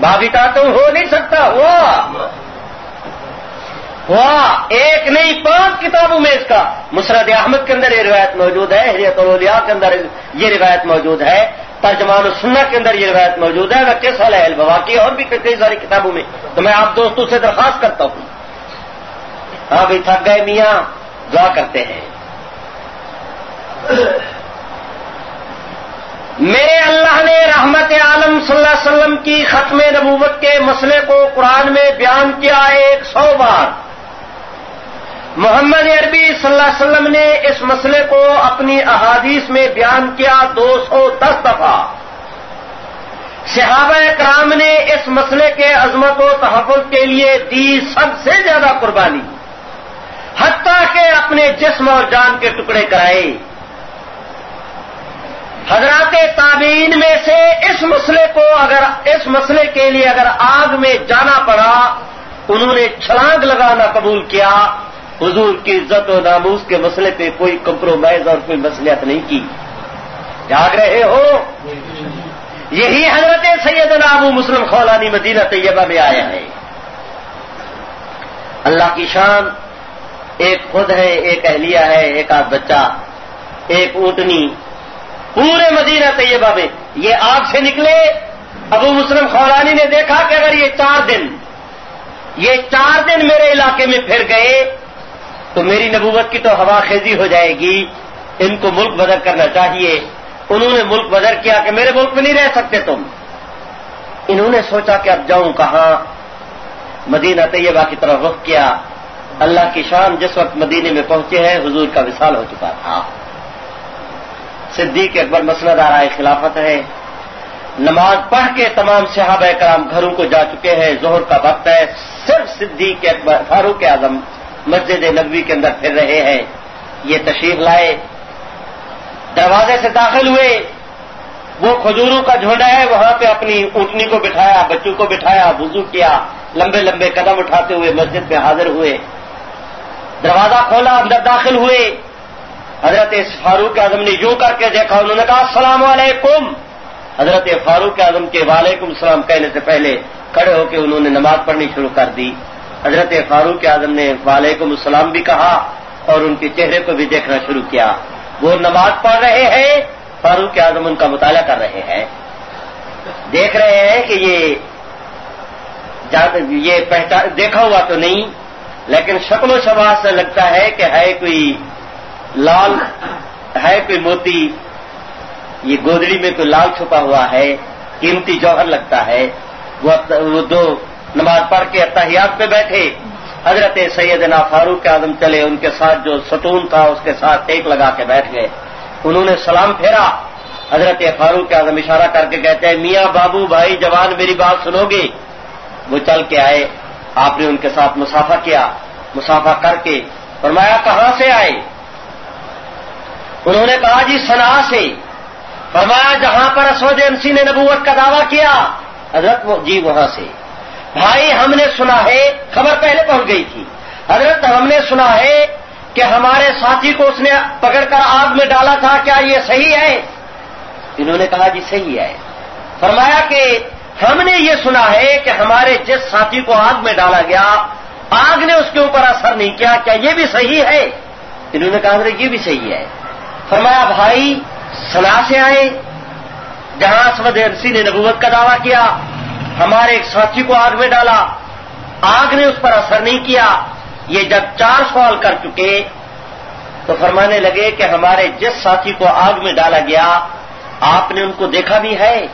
بابیتا تو ہو نہیں سکتا ہوا۔ ہوا ایک نہیں، پانچ کتابوں میں اس کا۔ مسرد احمد کے اندر یہ روایت موجود ہے حریت اولیا کے اندر یہ روایت موجود ہے، ترجمان السنہ کے اندر یہ روایت موجود ہے۔ وہ کس حال ہے البوا کی اور بھی کئی ساری کتابوں میں، تو میں آپ دوستوں سے درخواست کرتا ہوں۔ ہاں بھی تھک گئے میاں، دعا کرتے ہیں۔ میرے اللہ نے رحمت عالم صلی اللہ علیہ وسلم کی ختم نبوت کے مسئلے کو قرآن میں بیان کیا ایک سو بار۔ محمد عربی صلی اللہ علیہ وسلم نے اس مسئلے کو اپنی احادیث میں بیان کیا دو سو دس دفعہ۔ صحابہ کرام نے اس مسئلے کے عظمت و تحفظ کے لیے دی سب سے زیادہ قربانی۔ حتیٰ کہ اپنے جسم اور جان کے ٹکڑے کرائے۔ حضرات تابعین میں سے اس مسئلے کو اگر اس مسئلے کے لیے اگر آگ میں جانا پڑا، انہوں نے چھلانگ لگانا قبول کیا۔ حضور کی عزت و ناموس کے مسئلے پہ کوئی کمپرومائز اور کوئی مسلحت نہیں کی۔ جاگ رہے ہو؟ یہی حضرت سید ابو مسلم خولانی مدینہ طیبہ میں آیا ہے۔ اللہ کی شان، ایک خود ہے، ایک اہلیہ ہے، ایک آدھ بچہ، ایک اونٹنی۔ پورے مدینہ طیبہ میں یہ آگ سے نکلے۔ ابو مسلم خورانی نے دیکھا کہ اگر یہ چار دن، یہ چار دن میرے علاقے میں پھر گئے تو میری نبوت کی تو ہوا خیزی ہو جائے گی۔ ان کو ملک بدل کرنا چاہیے۔ انہوں نے ملک بدر کیا کہ میرے ملک میں نہیں رہ سکتے تم۔ انہوں نے سوچا کہ اب جاؤں کہاں؟ مدینہ طیبہ کی طرف رخ کیا۔ اللہ کی شان جس وقت مدینے میں پہنچے ہیں، حضور کا وصال ہو چکا تھا۔ صدیق اکبر مسند آرائے خلافت ہے نماز پڑھ کے تمام صحابہ کرام گھروں کو جا چکے ہیں۔ زہر کا وقت ہے۔ صرف صدیق اکبر، فاروق اعظم مسجد نبوی کے اندر پھر رہے ہیں۔ یہ تشریف لائے۔ دروازے سے داخل ہوئے۔ وہ کھجوروں کا جھونڈا ہے۔ وہاں پہ اپنی اونٹنی کو بٹھایا، بچوں کو بٹھایا وضو کیا، لمبے لمبے قدم اٹھاتے ہوئے مسجد میں حاضر ہوئے۔ دروازہ کھولا، اندر داخل ہوئے۔ حضرت فاروق اعظم نے یوں کر کے دیکھا، انہوں نے کہا، السلام علیکم. حضرت فاروق اعظم کے وعلیکم السلام کہنے سے پہلے کھڑے ہو کے انہوں نے نماز پڑھنی شروع کر دی۔ حضرت فاروق اعظم نے وعلیکم السلام بھی کہا اور ان کے چہرے کو بھی دیکھنا شروع کیا۔ وہ نماز پڑھ رہے ہیں، فاروق اعظم ان کا مطالعہ کر رہے ہیں۔ دیکھ رہے ہیں کہ یہ یہ پہچان دیکھا ہوا تو نہیں، لیکن شکل و شباز سے لگتا ہے کہ ہے کوئی لال ہے کوئی موتی۔ یہ گودڑی میں کوئی لال چھپا ہوا ہے، قیمتی جوہر لگتا ہے۔ وہ دو نماز پڑھ کے اتحیات پہ بیٹھے۔ حضرت سیدنا فاروق اعظم چلے، ان کے ساتھ جو ستون تھا، اس کے ساتھ ٹیک لگا کے بیٹھ گئے۔ انہوں نے سلام پھیرا۔ حضرت فاروق اعظم اشارہ کر کے کہتے ہیں، میاں بابو بھائی جوان، میری بات سنو گے؟ وہ چل کے آئے۔ آپ نے ان کے ساتھ مسافہ کیا۔ مسافہ کر کے فرمایا، کہاں سے آئے؟ انہوں نے کہا جی سنا سے۔ فرمایا، جہاں پر اسود سی نے نبوت کا دعویٰ کیا۔ حضرت جی وہاں سے۔ بھائی ہم نے سنا ہے، خبر پہلے پہنچ گئی تھی۔ حضرت، ہم نے سنا ہے کہ ہمارے ساتھی کو اس نے پکڑ کر آگ میں ڈالا تھا، کیا یہ صحیح ہے؟ انہوں نے کہا جی صحیح ہے۔ فرمایا کہ ہم نے یہ سنا ہے کہ ہمارے جس ساتھی کو آگ میں ڈالا گیا، آگ نے اس کے اوپر اثر نہیں کیا کیا یہ بھی صحیح ہے؟ انہوں نے کہا یہ بھی صحیح ہے۔ فرمایا، بھائی، سنا سے آئے، جہاں سمد سی نے نبوت کا دعویٰ کیا ہمارے ایک ساتھی کو آگ میں ڈالا۔ آگ نے اس پر اثر نہیں کیا۔ یہ جب چار سوال کر چکے تو فرمانے لگے کہ ہمارے جس ساتھی کو آگ میں ڈالا گیا، آپ نے ان کو دیکھا بھی ہے؟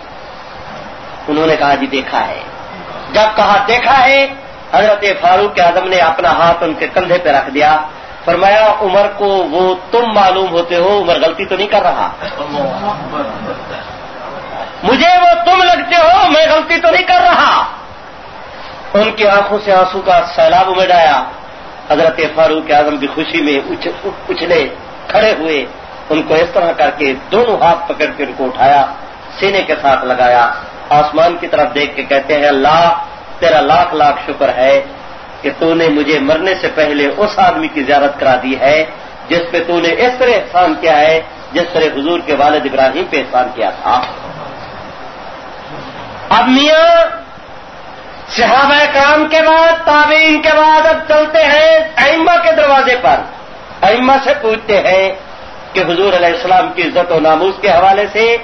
انہوں نے کہا جی دیکھا ہے۔ جب کہا دیکھا ہے، حضرت فاروق اعظم نے اپنا ہاتھ ان کے کندھے پہ رکھ دیا۔ فرمایا، عمر کو وہ تم معلوم ہوتے ہو، عمر غلطی تو نہیں کر رہا۔ مجھے وہ تم لگتے ہو، میں غلطی تو نہیں کر رہا۔ ان کی آنکھوں سے آنسو کا سیلاب امڑ آیا حضرت فاروق اعظم کی خوشی میں اچھلے، کھڑے ہوئے۔ ان کو اس طرح کر کے دونوں ہاتھ پکڑ کے ان کو اٹھایا، سینے کے ساتھ لگایا۔ آسمان کی طرف دیکھ کے کہتے ہیں، اللہ، تیرا لاکھ لاکھ شکر ہے کہ تو نے مجھے مرنے سے پہلے اس آدمی کی زیارت کرا دی ہے، جس پہ تو نے اس طرح احسان کیا ہے، جس طرح حضور کے والد ابراہیم پہ احسان کیا تھا۔ اب میاں، صحابہ کام کے بعد تعبین کے بعد اب چلتے ہیں ائمہ کے دروازے پر۔ ائمہ سے پوچھتے ہیں کہ حضور علیہ السلام کی عزت و ناموز کے حوالے سے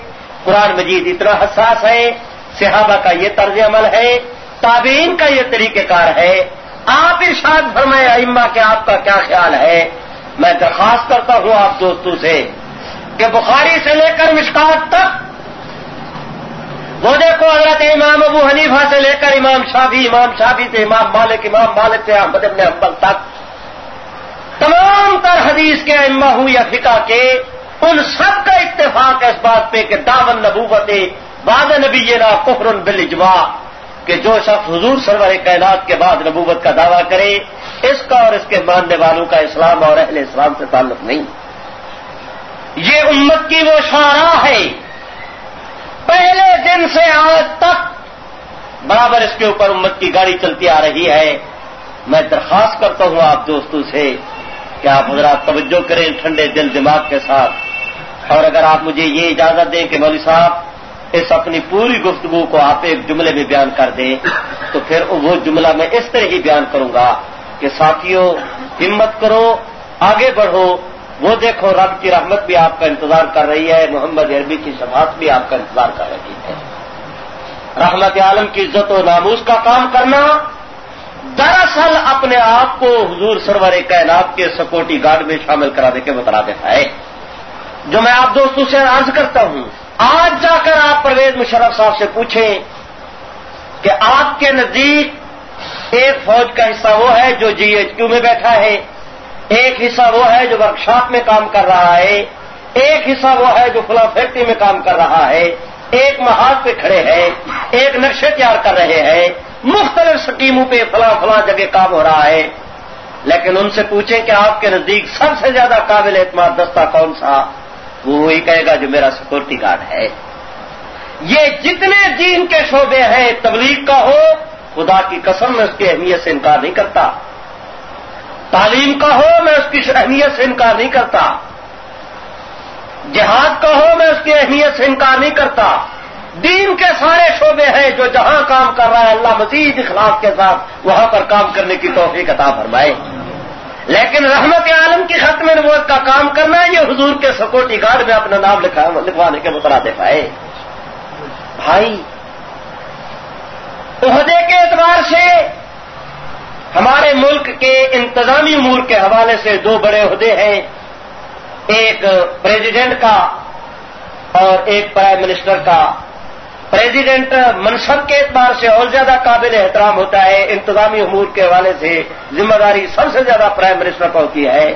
قرآن مجید اتنا حساس ہے، صحابہ کا یہ طرز عمل ہے، تابعین کا یہ طریقہ کار ہے۔ آپ ارشاد فرمائے ائمہ کے آپ کا کیا خیال ہے؟ میں درخواست کرتا ہوں آپ دوستوں سے کہ بخاری سے لے کر مشکات تک وہ دیکھو حضرت امام ابو حنیفہ سے لے کر امام شافی امام شافی سے امام مالک امام مالک سے احمد ابن امبل تک، تمام تر حدیث کے ائمہ ہوں یا فقہ کے، ان سب کا اتفاق اس بات پہ کہ داون نبوت، بعد نبی نا کفر بل کہ جو شخص حضور سرور کائنات کے بعد نبوت کا دعویٰ کرے، اس کا اور اس کے ماننے والوں کا اسلام اور اہل اسلام سے تعلق نہیں۔ یہ امت کی وہ شاہراہ ہے۔ پہلے دن سے آج تک برابر اس کے اوپر امت کی گاڑی چلتی آ رہی ہے۔ میں درخواست کرتا ہوں آپ دوستوں سے کہ آپ حضرات توجہ کریں ٹھنڈے دل دماغ کے ساتھ۔ اور اگر آپ مجھے یہ اجازت دیں کہ مولوی صاحب، اس اپنی پوری گفتگو کو آپ ایک جملے میں بیان کر دیں، تو پھر وہ جملہ میں اس طرح ہی بیان کروں گا کہ ساتھیوں، ہمت کرو، آگے بڑھو وہ دیکھو رب کی رحمت بھی آپ کا انتظار کر رہی ہے، محمد عربی کی شفاعت بھی آپ کا انتظار کر رہی ہے۔ رحمت عالم کی عزت و ناموز کا کام کرنا، دراصل اپنے آپ کو حضور سرور کائنات کے سکوٹی گارڈ میں شامل کرا دے کے بتلا دیتا ہے۔ جو میں آپ دوستوں سے عرض کرتا ہوں، آج جا کر آپ پرویز مشرف صاحب سے پوچھیں کہ آپ کے نزدیک ایک فوج کا حصہ وہ ہے جو جی ایچ کیو میں بیٹھا ہے۔ ایک حصہ وہ ہے جو ورکشاپ میں کام کر رہا ہے، ایک حصہ وہ ہے جو فلاں فیکٹری میں کام کر رہا ہے۔ ایک محاذ پہ کھڑے ہیں، ایک نقشے تیار کر رہے ہیں۔ مختلف سکیموں پہ فلاں فلاں جگہ کام ہو رہا ہے۔ لیکن ان سے پوچھیں کہ آپ کے نزدیک سب سے زیادہ قابل اعتماد دستہ کون سا؟ وہ وہی کہے گا جو میرا سیکورٹی گارڈ ہے۔ یہ جتنے دین کے شعبے ہیں، تبلیغ کا ہو، خدا کی قسم میں اس کی اہمیت سے انکار نہیں کرتا۔ تعلیم کا ہو، میں اس کی اہمیت سے انکار نہیں کرتا۔ جہاد کا ہو، میں اس کی اہمیت سے انکار نہیں کرتا۔ دین کے سارے شعبے ہیں جو جہاں کام کر رہا ہے، اللہ مزید اخلاق کے ساتھ وہاں پر کام کرنے کی توفیق عطا فرمائے۔ لیکن رحمت عالم کی ختم نبوت کا کام کرنا، یہ حضور کے سکوٹی گارڈ میں اپنا نام لکھوانے کے دے پائے بھائی، عہدے کے اعتبار سے ہمارے ملک کے انتظامی امور کے حوالے سے دو بڑے عہدے ہیں، ایک پریزیڈنٹ کا اور ایک پرائم منسٹر کا۔ پریزیڈنٹ منصب کے اعتبار سے اور زیادہ قابل احترام ہوتا ہے، انتظامی امور کے حوالے سے ذمہ داری سب سے زیادہ پرائم منسٹر کو ہوتی ہے۔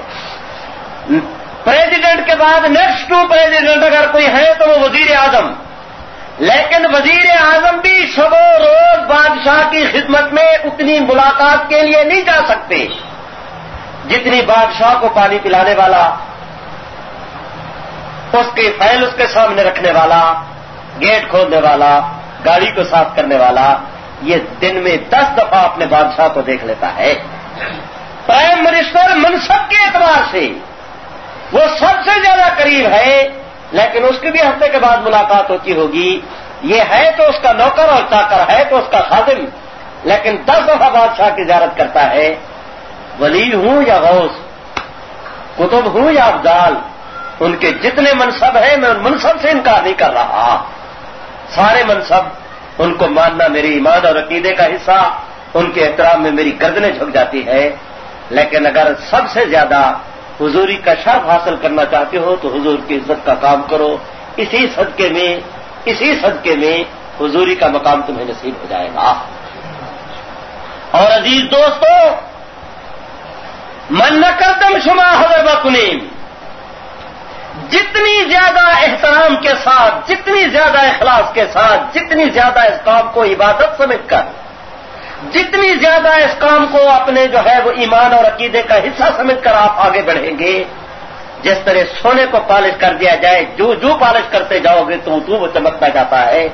پریزیڈنٹ کے بعد نیکسٹ ٹو پریزیڈنٹ اگر کوئی ہے تو وہ وزیر اعظم۔ لیکن وزیر اعظم بھی سب روز بادشاہ کی خدمت میں اتنی ملاقات کے لیے نہیں جا سکتے جتنی بادشاہ کو پانی پلانے والا، اس کی فائل اس کے سامنے رکھنے والا، گیٹ کھولنے والا، گاڑی کو صاف کرنے والا، یہ دن میں دس دفعہ اپنے بادشاہ کو دیکھ لیتا ہے۔ پرائم منسٹر منصب کے اعتبار سے وہ سب سے زیادہ قریب ہے لیکن اس کی بھی ہفتے کے بعد ملاقات ہوتی ہوگی۔ یہ ہے تو اس کا نوکر اور چاکر ہے تو اس کا خادم، لیکن دس دفعہ بادشاہ کی زیارت کرتا ہے۔ ولی ہوں یا غوث؟ کتب ہوں یا افضال؟ ان کے جتنے منصب ہیں، میں ان منصب سے انکار نہیں کر رہا۔ سارے منصب، ان کو ماننا میری ایمان اور عقیدے کا حصہ، ان کے احترام میں میری گردنیں جھک جاتی ہے لیکن اگر سب سے زیادہ حضوری کا شرف حاصل کرنا چاہتے ہو تو حضور کی عزت کا کام کرو۔ اسی صدقے میں، اسی صدقے میں حضوری کا مقام تمہیں نصیب ہو جائے گا۔ اور عزیز دوستو، من نہ کرتم شما حضر بکنیم۔ جتنی زیادہ احترام کے ساتھ، جتنی زیادہ اخلاص کے ساتھ، جتنی زیادہ اس کام کو عبادت سمجھ کر جتنی زیادہ اس کام کو اپنے جو ہے وہ ایمان اور عقیدے کا حصہ سمجھ کر آپ آگے بڑھیں گے، جس طرح سونے کو پالش کر دیا جائے، جو جو پالش کرتے جاؤ گے تو تو وہ چمکتا جاتا ہے۔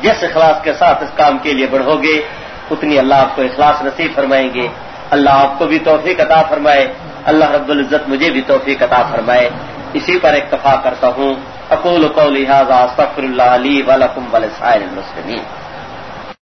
جس اخلاص کے ساتھ اس کام کے لیے بڑھو گے، اتنی اللہ آپ کو اخلاص نصیب فرمائیں گے۔ اللہ آپ کو بھی توفیق عطا فرمائے۔ اللہ رب العزت مجھے بھی توفیق عطا فرمائے۔ اسی پر اکتفا کرتا ہوں۔ اقول کو لہٰذا سفر اللہ علی ولکم ولسائر المسلمین۔